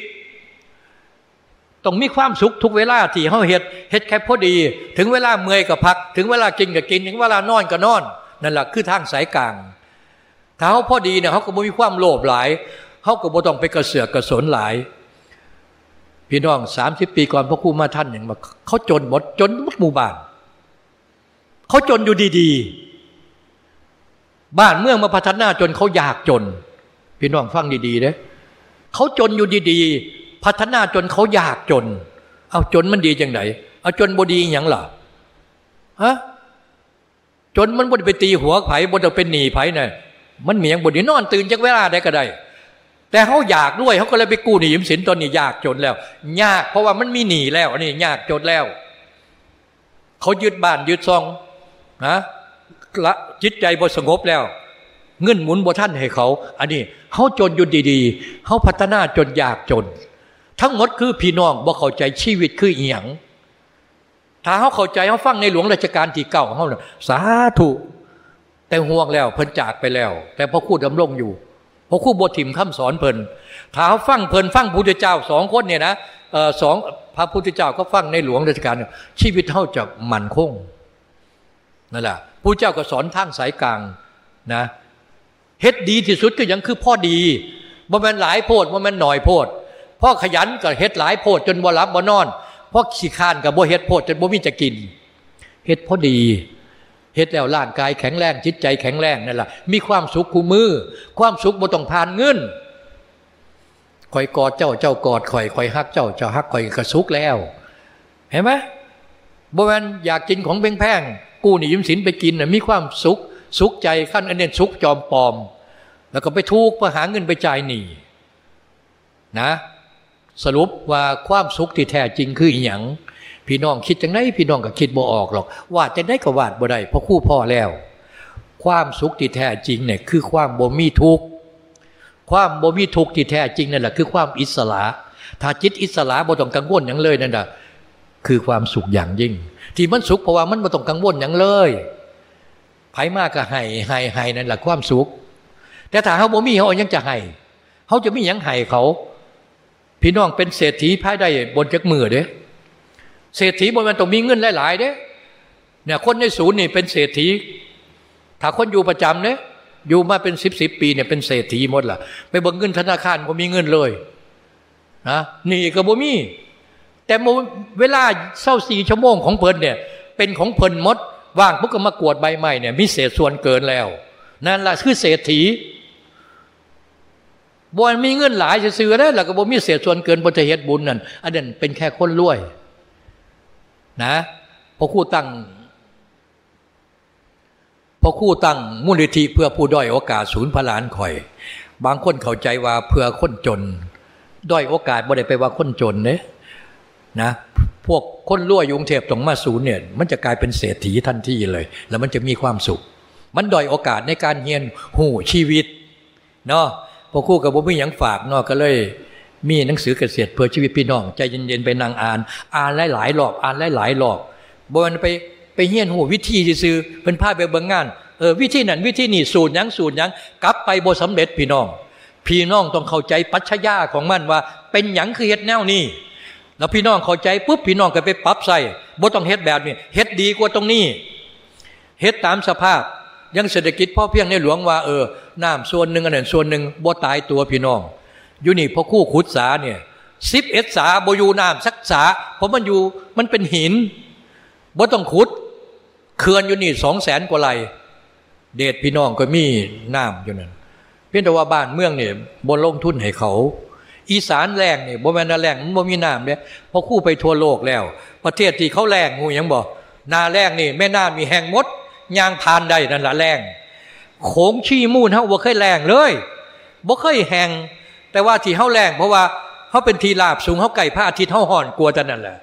ต้องมีความสุขทุกเวลาที่เขาเหตุเหตุแค่พอดี ถึงเวลาเมื่อยก็พัก ถึงเวลากินก็กิน ถึงเวลานอนก็นอน นั่นแหละคือทางสายกลาง ถ้าเขาพอดีเนี่ยเขาก็บ่มีความโลภหลายเขาก็บ่ต้องไปกระเสือกกระสนหลาย พี่น้องสามสิบปีก่อนพ่อครูมาท่านอย่างมาเขาจนหมดจนหมดหมู่บ้านเขาจนอยู่ดีๆ บ้านเมืองมาพัฒนาจนเขาอยากจน พี่น้องฟังดีๆเด้เขาจนอยู่ดีๆ พัฒนาจนเขาอยากจน เอาจนมันดีจังไหนเอาจนบดีอย่างล่ะฮะจนมันบดไปตีหัวไผ่บดเป็นหนีไผ่เนี่ยมันมีอย่างบดีนอนตื่นจากเวลาได้ก็ได้ แต่เขาอยากด้วยเขาก็เลยไปกู้หนี้ยืมสินตอนนี้ยากจนแล้ว ยากเพราะว่ามันมีหนีแล้วอันนี้ยากจนแล้วเขายึดบ้านยึดซองนะละจิตใจบสงบแล้ว เงินหมุนบท่านให้เขา อันนี้เขาจนอยู่ดีๆเขาพัฒนาจนยากจน ทั้งหมดคือพี่น้องบ่เข้าใจชีวิตคืออีหยังถ้าเขาเข้าใจเขาฟังในหลวงราชการที่เก่าเขาสาธุแต่ห่วงแล้วเพิ่นจากไปแล้ว แต่พอคู่ดำรงอยู่พระคู่บทถิ่มคำสอนเพลินถ้าเขาฟังเพลินฟังพุทธเจ้าสองคนเนี่ยนะสองพระพุทธเจ้าก็ฟังในหลวงราชการชีวิตเท่าจะมั่นคงนั่นแหละพระเจ้าก็สอนทางสายกลางนะเฮ็ดดีที่สุดก็ยังคือพ่อดีบ่แม่นหลายโพดบ่แม่นหน่อยโพด พ่อขยันก็เฮ็ดหลายโพดจนบ่รับบ่นอนพ่อขี้คานกับบ่เฮ็ดโพดจนบ่มีจะกินเฮ็ดพ่อดีเฮ็ดแล้วร่างกายแข็งแรงจิตใจแข็งแรงนั่นแหละมีความสุขคู่มือ ความสุขบ่ต้องผ่านเงินคอยกอดเจ้าเจ้ากอดคอยคอยฮักเจ้าเจ้าฮักคอยกระสุกแล้ว เห็นไหมบ่แมนอยากกินของแพงๆกู้หนี้ยืมสินไปกินนะมีความสุขสุขใจขั้นอันเน้นสุขจอมปลอม แล้วก็ไปทุกข์ไปหาเงินไปจ่ายหนี้นะ สรุปว่าความสุขที่แท้จริงคืออย่างพี่น้องคิดจังไดพี่น้องก็คิดบ่ออกหรอกวาดจะได้ก็วาดบ่ได้เพราะคู่พ่อแล้ว ความสุขที่แท้จริงเนี่ยคือความบ่มีทุกข์ความบ่มีทุกข์ที่แท้จริงนั่นแหละคือความอิสระ ถ้าจิตอิสระบ่ต้องกังวลอย่างเลยนั่นแหะคือความสุขอย่างยิ่ง ที่มันสุขเพราะว่ามันบ่ต้องกังวลอย่างเลยไผมากก็ให้ให้ให้นั่นแหละความสุข แต่ถ้าเขาบ่มีเขายังจะให้เขาจะมียังให้เขา พี่น้องเป็นเศรษฐีภายได้บนจักมือเด้เศรษฐีบนมันต้องมีเงินหลายๆเด้เนี่ยคนในศูนย์นี่เป็นเศรษฐี ถ้าคนอยู่ประจำเนี่ยอยู่มาเป็นสิบสิบปีเนี่ยเป็นเศรษฐีหมดล่ะไปเบิกเงินธนาคารก็มีเงินเลยนะนี่ก็บ่มี แต่เวลาเศร้าสี่ชั่วโมงของเพลินเนี่ยเป็นของเพลินมดว่างพวกก็มากวดใบไม้เนี่ยมีเศษส่วนเกินแล้ว นั่นแหละคือเศรษฐี บนมีเงินหลายจะซื้อได้แล้วก็บ่มีเศษส่วนเกินบนจะเหตุบุญนั่นอันนั้นเป็นแค่คนรวย นะพอคู่ตั้งพอคู่ตั้งมูลนิธิเพื่อผู้ด้อยโอกาสศูนย์พลานคอย บางคนเข้าใจว่าเพื่อคนจน ด้อยโอกาสบ่ได้ไปว่าคนจนเนี่ยนะพวกคนรวยยุงเทพตรงมาศูนย์เนี่ยมันจะกลายเป็นเศรษฐีทันทีเลย แล้วมันจะมีความสุข มันด้อยโอกาสในการเฮียนหูชีวิตเนาะ พอคู่กับบ่มีอย่างฝากนาะก็เลย มีหนังสือเกษตรเพื่อชีวิตพี่น้อง ใจเย็นๆไปนั่งอ่าน อ่านหลายๆรอบอ่านหลายๆรอบบนไปไปเฮียนหูวิธีซื้อเป็นภาพไปเบิ่งงานเออวิธีนั้นวิธีนี้สูตรยังสูตรยังกลับไปบ่สำเร็จพี่น้อง พี่น้องต้องเข้าใจปัจฉญาของมันว่า เป็นหยังคือเฮ็ดแนวนี้แล้วพี่น้องเข้าใจปุ๊บพี่น้องก็ไปปรับใส่บ่ต้องเฮ็ดแบบนี้เฮ็ดดีกว่าตรงนี้เฮ็ดตามสภาพ ยังเศรษฐกิจพ่อเพียงในหลวงว่าเออน้ำส่วนหนึ่งอันนั้นส่วนหนึ่งบ่ตายตัวพี่น้องอยู่นี่พอคู่ขุดสาเนี่ยสิบเอ็ดสาบอยู่น้ำสักสาเพราะมันอยู่มันเป็นหินบ่ต้องขุดเขื่อนอยู่นี่สองแสนกว่าไรเดชพี่น้องก็มีน้ำอยู่นั่นเพียงแต่ว่าบ้านเมืองเนี่ยบนลงทุนให้เขา อีสานแรงเนี่ยบ่แม่นแรงมันบ่มีน้ำเนี่ยพอคู่ไปทั่วโลกแล้ว ประเทศที่เขาแรงงูยังบอกนาแรงนี่แม่น้ามีแหงมด ยางทานได้นั่นละแรงโขงชี้มูนเฮาบ่เคยแรงเลยบ่เคยแหงแต่ว่าที่เฮาแรงเพราะว่าเขาเป็นทีลาบสูงเขาไก่พระอาทิตย์เขาห่อนกลัวแต่นั่นแหละ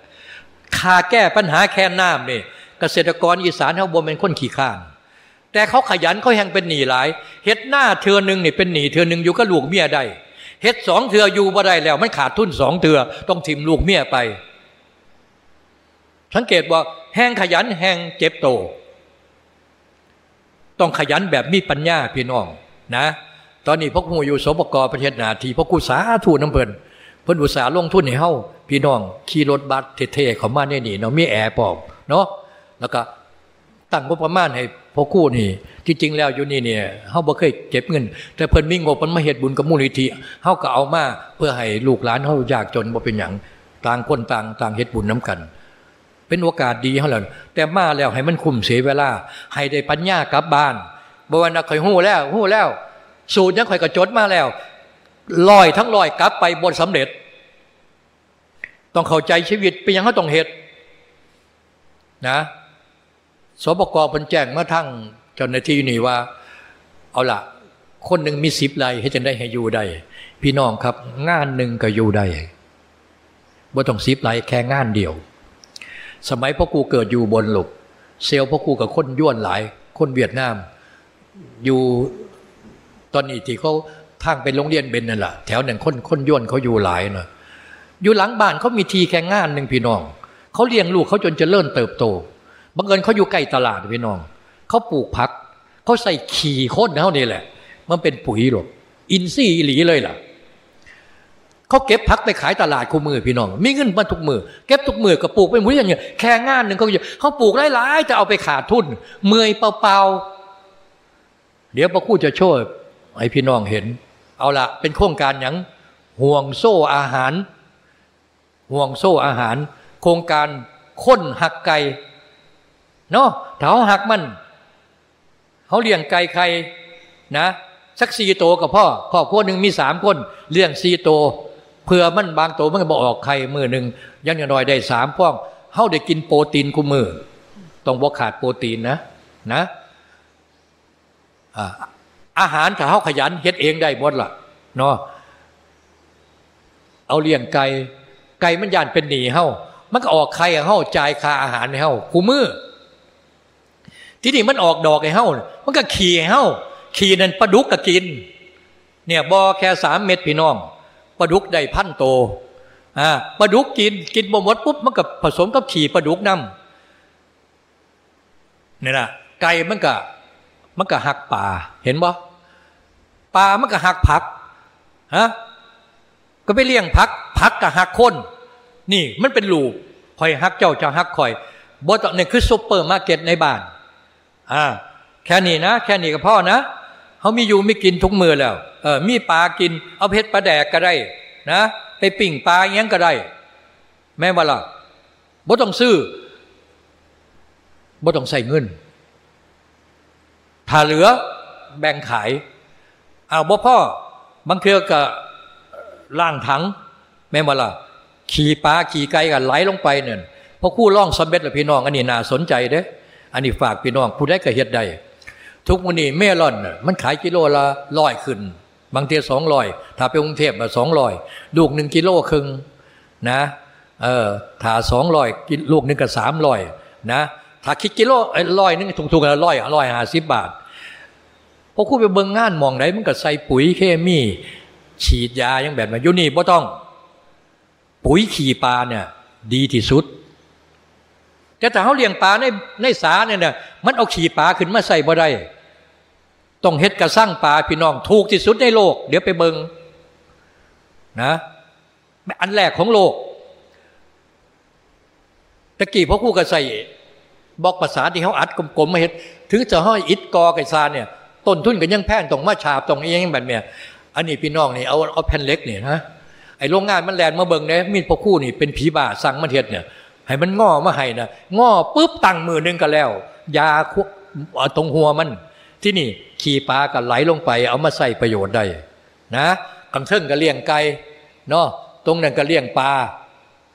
คาแก้ปัญหาแค่น้ำนี่เกษตรกรอีสานเขาบวเป็นคนขี้ข้านแต่เขาขยันเขาแหงเป็นหนีหลายเฮ็ดหน้าเทือหนึ่งนี่เป็นหนีเทือหนึ่งอยู่ก็ลูกเมียได้เฮ็ดสองเทืออยู่บ่ได้แล้วมันขาดทุนสองเทือต้องทิมลูกเมียไป สังเกตว่าแห่งขยันแห่งเจ็บโต ต้องขยันแบบมีปัญญาพี่น้องนะ ตอนนี้พวกหูอยู่สปกรประเทศนาทีพวกกูสาถูน้ำเพลินเพิ่นอุตสาลงทุนให้เฮาพี่น้องขี่รถบัสเท่ๆเขามาเนี่ยนี่เนาะมีแอร์ปอบเนาะแล้วก็ตั้งงบประมาณให้พวกคู่นี่ที่จริงแล้วอยู่นี่เนี่ยเฮาบ่เคยเก็บเงิน แต่เพิ่นมีงบมันมาเฮ็ดบุญกับมูลนิธิเฮาก็เอามาเพื่อให้ลูกหลานเฮายากจนบ่เป็นหยังต่างคนต่างต่างเฮ็ดบุญน้ากัน เป็นโอกาสดีเฮาแล้วแต่มาแล้วให้มันคุ้มเสียเวลา ให้ได้ปัญญากลับบ้านบว่านักข่อยฮู้แล้วฮู้แล้ว สูตรยังข่อยกระจดมาแล้วลอยทั้งลอยกลับไปบนสำเร็จ ต้องเข้าใจชีวิตเป็นยังเขาต้องเหตุนะสบกพันแจ้งเมาทั้งเจ้าหน้าที่นี่ว่า เอาละคนหนึ่งมีสิบไรให้จะได้ให้อยู่ได้พี่น้องครับ งานหนึ่งก็อยู่ได้บ่ต้องสิบไรแค่งานเดียว สมัยพ่อกูเกิดอยู่บนหลุบเซลพ่อกูกับคนย้วนหลาย คนเวียดนาม อยู่ตอนนี้ที่เขาทางเป็นโรงเรียนเบนนั่นแหละแถวหนั้นคนคนย่นเขาอยู่หลายนะอยู่หลังบ้านเขามีทีแข่งงานหนึ่งพี่น้องเขาเลี้ยงลูกเขาจนจะเริ่มเติบโตบังเอิญเขาอยู่ใกล้ตลาดพี่น้องเขาปลูกผักเขาใส่ขี่โคตรเขานี่แหละ มันเป็นปุ๋ยหรอกอินซี่หลีเลยล่ะ เขาเก็บผักไปขายตลาดคู่มือพี่น้อง มีเงินมาทุกมือเก็บทุกมือกับปลูกเป็นหมุนอย่างเงี้ยแค่งานหนึ่งเขาเขาปลูกหลายๆจะเอาไปขาดทุนเมื่อยเปล่าๆเดี๋ยวพระคู่จะช่วยให้พี่น้องเห็น เอาละเป็นโครงการอย่างห่วงโซ่อาหาร ห่วงโซ่อาหาร โครงการค้นหักไก่เนาะเขาหักมันเขาเลี้ยงไก่ไข่นะสักสี่โตกับพ่อครอบครัวหนึ่งมีสามคน เลี้ยงสี่โต เพื่อมันบางโตมันก็บอกออกไข่มือหนึ่งยังอย่างน้อยได้สามพ่องเขาได้กินโปรตีนกูมือต้องบ่ขาดโปรตีนนะนะอาหารถ้าเขาขยันเฮ็ดเองได้หมดละเนาะเอาเลี้ยงไก่ไก่มันยานเป็นหนีเฮามันก็ออกไข่เฮาจ่ายค่าอาหารให้เฮาคู่มือที่นี่มันออกดอกให้เฮามันก็ขี่ให้เฮาขี่นั่นปลาดุกก็กิน เนี่ยบอแค่สามเม็ดพี่น้อง ลาดุกได้พันโตอ่าปลาดุกกินกินบ่หมดปุ๊บมันก็ผสมกับขี่ปลาดุกน้ำเนี่ยนะไก่มันก็มันก็หักป่าเห็นบ่ป่ามันก็หักผักฮะก็ไปเลี้ยงผักผักก็หักคนนี่มันเป็นลูกคอยหักเจ้าจะหักคอยบ่ตนี่คือซุปเปอร์มาร์เก็ตในบ้านอ่าแค่นี้นะ แค่นี้ก็พ่อนะ เขามีอยู่ไม่กินทุกมือแล้วเออมีปลากิน เอาเพชรปลาแดกก็ได้ นะ ไปปิ่งปลาอย่างก็ได้ แม่ว่าล่ะบ่ต้องซื้อบ่ต้องใส่เงิน ถ้าเหลือแบ่งขายเอาบ่พ่อบางเครือก็ล่างถัง แม่ว่าล่ะ ขี่ปลาขี่ไก่กันไหลลงไปเนี่ยพอคู่ล่องสมเบ็ดละพี่น้อง อันนี้น่าสนใจเด้ อันนี้ฝากพี่น้องผู้ได้ก็เฮ็ดได้ ทุกวันนี้เมลอนมันขายกิโลละร้อยขึ้น บางทีสองร้อยถ้าไปกรุงเทพมาสองร้อยลูกหนึ่งกิโลครึ่งนะเออถ้าสองร้อยลูกหนึ่งก็สามร้อยนะถ้าคิดกิโลไอร้อยนึงถูกๆกันร้อยร้อยห้าสิบบาทพอคู่ไปเบิ่งงานมองไหนมันก็ใส่ปุ๋ยเคมี ฉีดยายังแบบนั้นอยู่นี่บ่ต้อง ปุ๋ยขี่ปลาเนี่ย ดีที่สุด แต่ถ้าเขาเลี้ยงปลาในในสาเนี่ยนะมันเอาขี่ปลาขึ้นมาใส่บ่ได้ต้องเฮ็ดกระสร้างปลาพี่น้องถูกที่สุดในโลก เดี๋ยวไปเบิงนะอันแรกของโลกตะกี้พ่อคู่ก็ใส่บอกภาษาที่เขาอัดกลมๆมาเฮ็ดถึงจะห้อยอิดกอไก่ซาเนี่ยต้นทุนก็ยังแพงต้องมาฉาบต้องเองแบบเนี้ยอันนี้พี่น้องนี่เอาเอาแผ่นเล็กเนี่ยนะไอ้โรงงานมันแลนมาเบิงเนี่ยมีดพ่อคู่นี่เป็นผีบาสั่งมาเฮ็ดเนี่ย ให้มันงอมาให้นะงอปุ๊บตั้งมือนึงก็แล้ว ยาตรงหัวมัน ที่นี่ขี่ปลาก็ไหลลงไป เอามาใส่ประโยชน์ได้นะกังเทิงก็เลี้ยงไก่เนาะตรงนั้นก็เลี้ยงปลา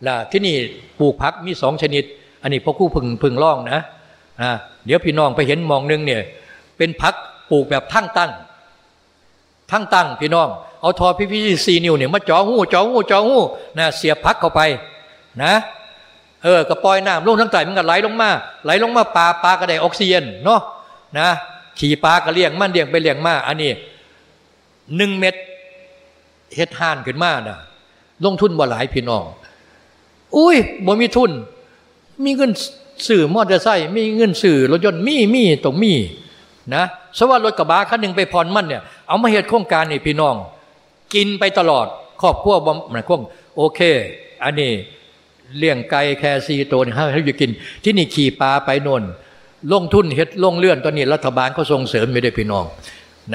ล่ะที่นี่ปลูกพักมีสองชนิด อันนี้พ่อคู่พึงพึงล่องนะอ่าเดี๋ยวพี่น้องไปเห็นมองนึงเนี่ย เป็นพักปลูกแบบทั้งตั้งทั้งตั้งพี่น้องเอาทอพี่พี่ซีนิ้วเนี่ยมาจ่อหูจ่อหูจ่อหูนะเสียบพักเข้าไปนะ เออก็ปอยน้ำลงทั้งใต้มันก็ไหลลงมาไหลลงมาปลาปลาก็ได้ออกซิเจนเนาะนะขี่ปลาก็เลี้ยงมันเลี้ยงไปเลี้ยงมาอันนี้หนึ่งเม็ดเฮ็ดห่านขึ้นมานะลงทุนบ่หลายพี่น้อง อุ้ยบ่มีทุน มีเงินสื่อมอเตอร์ไซค์มีเงินสื่อรถยนต์มีมีตรงมีนะสว่ารถกระบะคันหนึ่งไปผ่อนมันเนี่ยเอามาเหตุโครงการนี่พี่น้อง กินไปตลอดครอบครัวบ่มันคงโอเค อันนี้ เลี้ยงไก่แค่ซีตัวให้ให้อยู่กิน ที่นี่ขี่ปลาไปนนลงทุนเฮ็ดลงเลื่อนตอนนี้รัฐบาลเขาส่งเสริมไม่ได้พี่น้อง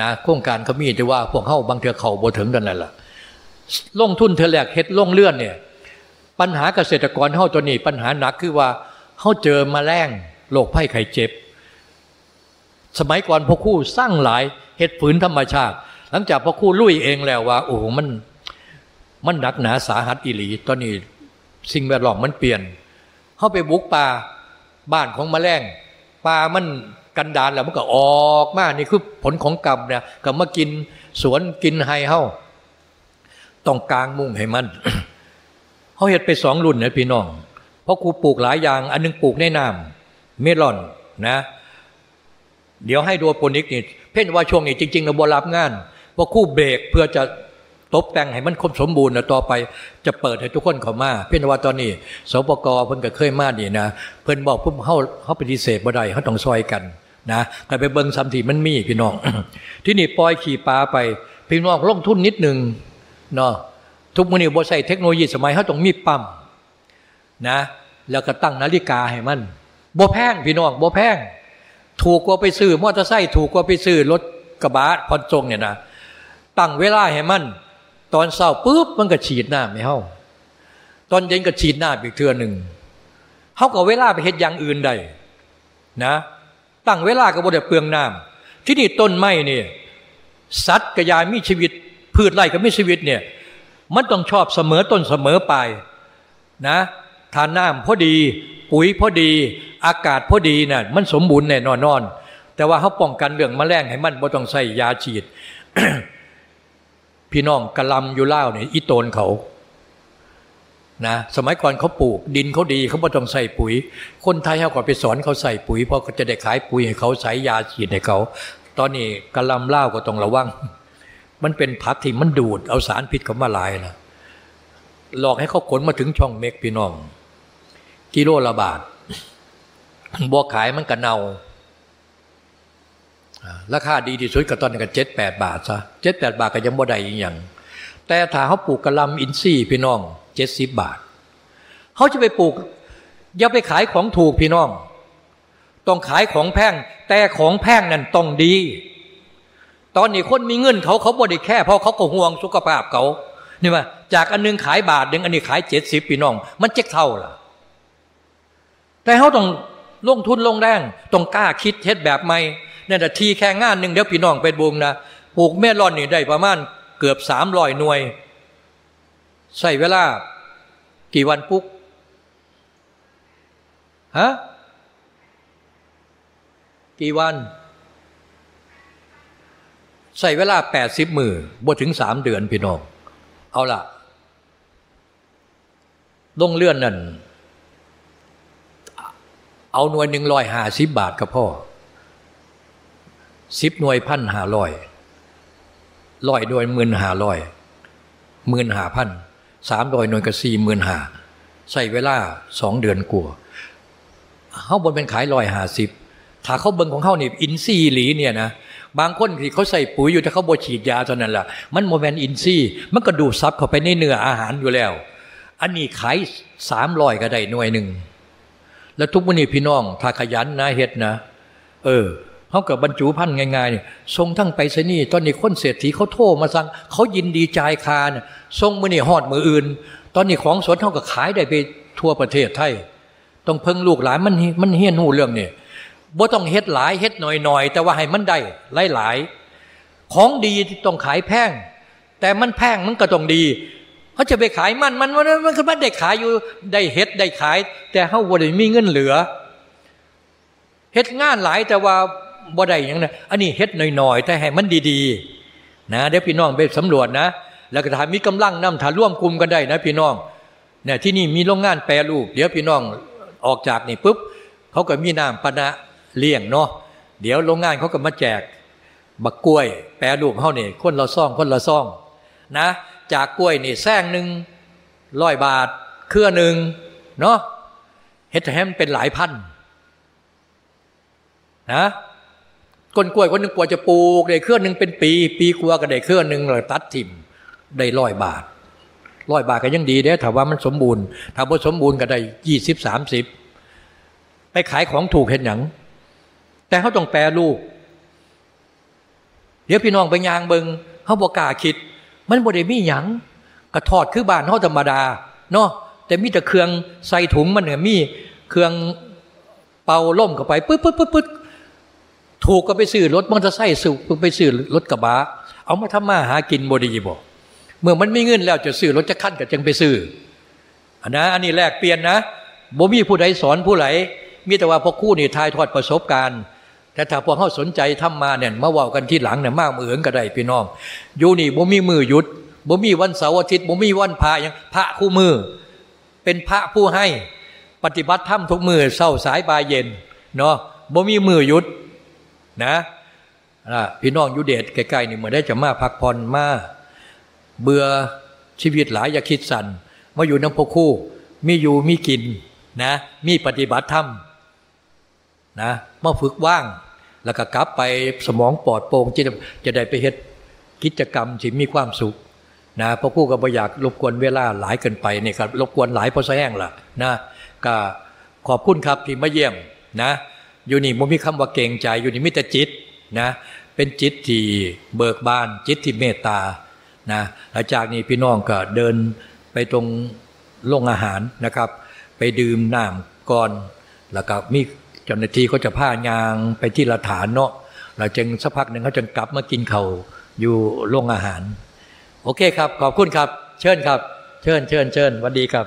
นะโครงการเขามีแต่ว่าพวกเขาบางเถื่อเขาบ่ถึงกันนั่นแหละลงทุนเทแลกเฮ็ดลงเลื่อนเนี่ยปัญหาเกษตรกรเขาตัวนี้ ปัญหาหนักคือว่าเขาเจอมาแรงโรคไข้ไข้เจ็บ สมัยก่อนพ่อคู่สร้างหลายเฮ็ดฝืนธรรมชาติ หลังจากพ่อคู่ลุยเองแล้วว่าโอ้โหมันมันหนักหนาสาหัสอิหลี ตอนนี้ สิ่งแวดล้อมมันเปลี่ยนเข้าไปบุกป่าบ้านของมแมลงป่ามันกันดานแล้วมันก็ออกมานี่คือผลของกรรมเนี่ยก็มากินสวนกินไฮเฮาต้องกลางมุ่งให้มันเขาเห็ดไปสองรุ่นนะพี่น้อง เพราะครูปลูกหลายอย่าง อันนึงปลูกในน้ำเมลอนนะ เดี๋ยวให้ดูโปนิกนี่เพ่นว่าช่วงนี้จริงๆเราบรับงานเพราะคู่เบรกเพื่อจะ ตบแต่งให้มันครบสมบูรณ์นะต่อไปจะเปิดให้ทุกคนเข้ามา เพียงว่าตอนนี้สปกเพิ่นก็เคยมานี่นะเพิ่นบอกพุ่มเขาเขาปฏิเสธบ่ได้เขาต้องซอยกันนะแต่ไปเบิ่งสัมถีมันมีพี่น้อง ที่นี่ปล่อยขี่ปลาไป พี่น้องลงทุนนิดหนึ่งเนาะทุกมื้อนี้บ่ใช้เทคโนโลยีสมัยเขาต้องมีปั๊มนะ แล้วก็ตั้งนาฬิกาให้มันบ่แพงพี่น้องบ่แพงถูกกว่าไปซื้อมอเตอร์ไซค์ถูกกว่าไปซื้อรถกระบะพอนจงเนี่ยนะตั้งเวลาให้มัน ตอนเศร้าปุ๊บมันก็ฉีดน้ำไม่เฮาตอนเย็นก็ฉีดน้ำอีกเทือหนึ่งเขาก็เวลาไปเห็ดอย่างอื่นได้นะ ตั้งเวลาก็บ่ได้เปลืองน้ำที่นี่ต้นไม้เนี่ยสัตว์กระยายมีชีวิต พืชไร่ก็มีชีวิตเนี่ย มันต้องชอบเสมอต้นเสมอปลายนะทานน้ำพอดี ปุ๋ยพอดี อากาศพอดีนะ่ะมันสมบูรณ์แน่นอนนอน แต่ว่าเขาป้องกันเรื่องมแมลงให้มันบ่ต้องใส่ยาฉีด พี่น้องกะลำอยู่เล่าเนี่ยอีโตนเขานะสมัยก่อนเขาปลูก ดินเขาดีเขาไม่ต้องใส่ปุ๋ย คนไทยเขาก็ไปสอนเขาใส่ปุ๋ยเพราะเขาจะได้ขายปุ๋ยให้เขาใส่ยาฉีดให้เขา ตอนนี้กะลำเล่าก็ต้องระวัง มันเป็นผักที่มันดูด เอาสารพิษเขามาลายนะหลอกให้เขาขนมาถึงช่องเมกพี่น้อง กิโลละบาทบวขายมันกระเนา ราคาดีที่สุดก็ตอนนี้ก็เจ็ดแปดบาทซะเจ็ดแปดบาทก็ยังบ่ได้อีกอย่าง แต่ถ้าเขาปลูกกระลำอินทรีย์พี่น้องเจ็ดสิบบาทเขาจะไปปลูกอย่าไปขายของถูกพี่น้อง ต้องขายของแพงแต่ของแพงนั่นต้องดี ตอนนี้คนมีเงินเขาเขาบริแค่เพราะเขาก็ห่วงสุขภาพเขานี่ว่าจากอันนึงขายบาทหนึ่งอันนี้ขายเจ็ดสิบพี่น้อง มันเจ๊กเท่าล่ะ แต่เขาต้องลงทุนลงแรงต้องกล้าคิดเฮ็ดแบบใหม่ นี่นทีแค่งานหนึ่งเดี๋ยวพี่น้องไปบุงนะปลูกเมลอนนี่ได้ประมาณเกือบสามร้อยหน่วย ใส่เวลา กี่วันปุ๊กฮะกี่วัน ใส่เวลาแปดสิบมือบวถึงสามเดือนพี่น้อง เอาล่ะลงเลื่อนนั่น เอาหน่วยหนึ่งร้อยห้าสิบบาทกับพ่อ สิบหน่วยพันหาร้อยร้อยหน่วยหมื่นหาร้อยหมื่นหาพันสามร้อยหน่วยกับสี่หมื่นหาใส่เวลาสองเดือนกลัวเขาบนเป็นขายร้อยหาสิบถ้าเขาเบิงของเขานี่อินซีหลีเนี่ยนะบางคนที่เขาใส่ปุ๋ยอยู่แต่เขาบฉีดยาเท่านั้นแหละมันโมเมนต์อินซีมันก็ดูดซับเข้าไปในเนื้ออาหารอยู่แล้ว อันนี้ขายสามร้อยก็ได้หน่วยหนึ่งแล้วทุกวันนี้พี่น้องถ้าขยันนะเฮ็ดนะ เออ เขากับบรรจุพันธ์ง่ายๆทรงทั้งไปเสนีตอนนี้คนเศรษฐีเขาโทรมาสั่งเขายินดีจ่ายคานทรงมือนี่หอดมืออื่น ตอนนี้ของสดเท่ากับขายได้ไปทั่วประเทศไทย ต้องเพิ่งลูกหลานมันมันเฮี้ยนหูเรื่องเนี่ยบ่ต้องเฮ็ดหลายเฮ็ดหน่อยๆ แต่ว่าให้มันได้หลายๆของดีต้องขายแพงแต่มันแพงมันก็ต้องดีเขาจะไปขายมันมันมันมันคือมันได้ขายอยู่ได้เฮ็ดได้ขาย แต่เขาบ่ได้มีเงินเหลือเฮ็ดงานหลายแต่ว่า บ่ได้อย่างนั้นอันนี้เฮ็ดหน่อยๆแต่ให้มันดีๆนะเดี๋ยวพี่น้องไปสำรวจนะ แล้วก็ถ้ามีกำลังนำถ้าร่วมกลุ่มกันได้นะพี่น้องเนี่ยที่นี่มีโรงงานแปรรูป เดี๋ยวพี่น้องออกจากนี่ปุ๊บเขาก็มีน้ำปนะเลี้ยงเนาะเดี๋ยวโรงงานเขาก็มาแจกบักกล้วย แปรรูปเขาเนี่ยคนละซ่องคนละซ่องนะ จากกล้วยนี่แซงหนึ่งร้อยบาท เครื่อหนึ่งเนาะเฮ็ดให้มันเป็นหลายพันนะ ก้นกล้วยคนหนึ่งกว่าจะปลูกได้เครื่องหนึ่งเป็นปี ปีกว่าก็ได้เครื่องหนึ่งเลยตัดทิ่มได้ร้อยบาทร้อยบาทก็ยังดีเด้ถ้าว่ามันสมบูรณ์ถ้าบ่สมบูรณ์ก็ได้ยี่สิบสามสิบไปขายของถูกเห็นอย่างแต่เขาต้องแปรรูปเดี๋ยวพี่น้องไปยางเบิงเขาบอกกาคิด มันบ่ได้มีหยังกระทอดคือบ้านเขาธรรมดาเนาะแต่มีแต่เครื่องใส่ถุงมันเนี่ยมีเครื่องเป่าล่มเข้าไปปึ๊บปึ๊บปึ๊บปึ๊บ ถูกก็ไปซื้อรถมอเตอร์ไซค์สุกไปซื้อรถกระบะเอามาทำมาหากินบดีบอกเมื่อมันไม่เงินแล้วจะซื้อรถจะขั้นก็จึงไปซื้ออันนะอันนี้แลกเปลี่ยนนะบ่มีผู้ใดสอนผู้ไหลมีแต่ว่าพวกคู่นี่ทายทอดประสบการณ์ แต่ถ้าพวกเขาสนใจทำมาเนี่ยมาว่ากันที่หลังเนี่ยมากมือเอิงก็ได้พี่น้องอยู่นี่บ่มีมือหยุดบ่มีวันเสาร์อาทิตย์บ่มีวันพายังพระคู่มือ เป็นพระผู้ให้ปฏิบัติธรรมทุกมือเศร้าสายบายเย็นเนาะบ่มีมือหยุด นะพี่น้องยุเดชใกล้ๆนี่เมื่อได้จะมาพักผ่อนมาเบื่อชีวิตหลายอย่าคิดสัน่นมาอยู่น้ำพคู่ มีอยู่มีกินนะมีปฏิบัติธรรมนะมาฝึกว่าง แล้วก็กลับไปสมองปลอดโปร่งจะจะได้ไปเฮ็ดกิจกรรมที่มีความสุขนะพระคู่ก็บ่อยากรบกวนเวลาหลายเกินไปนี่ครับรบกวนหลายเพราะแห้งล่ะนะก็ขอบคุณครับที่มาเยี่ยมนะ อยู่นี่มันมีคำว่าเก่งใจอยู่นี่มิต่จิตนะเป็นจิตที่เบิกบานจิตที่เมตตานะหลังจากนี้พี่น้องก็เดินไปตรงโรงอาหารนะครับ ไปดื่มน้ำก่อน แล้วก็มีเจ้าหน้าที่เขาจะพายางไปที่ละฐานเนาะเราจึงสักพักหนึ่งเขาจะกลับมากินเขาอยู่โรงอาหาร โอเคครับ ขอบคุณครับ เชิญครับ เชิญเชิญเชิญวันดีครับ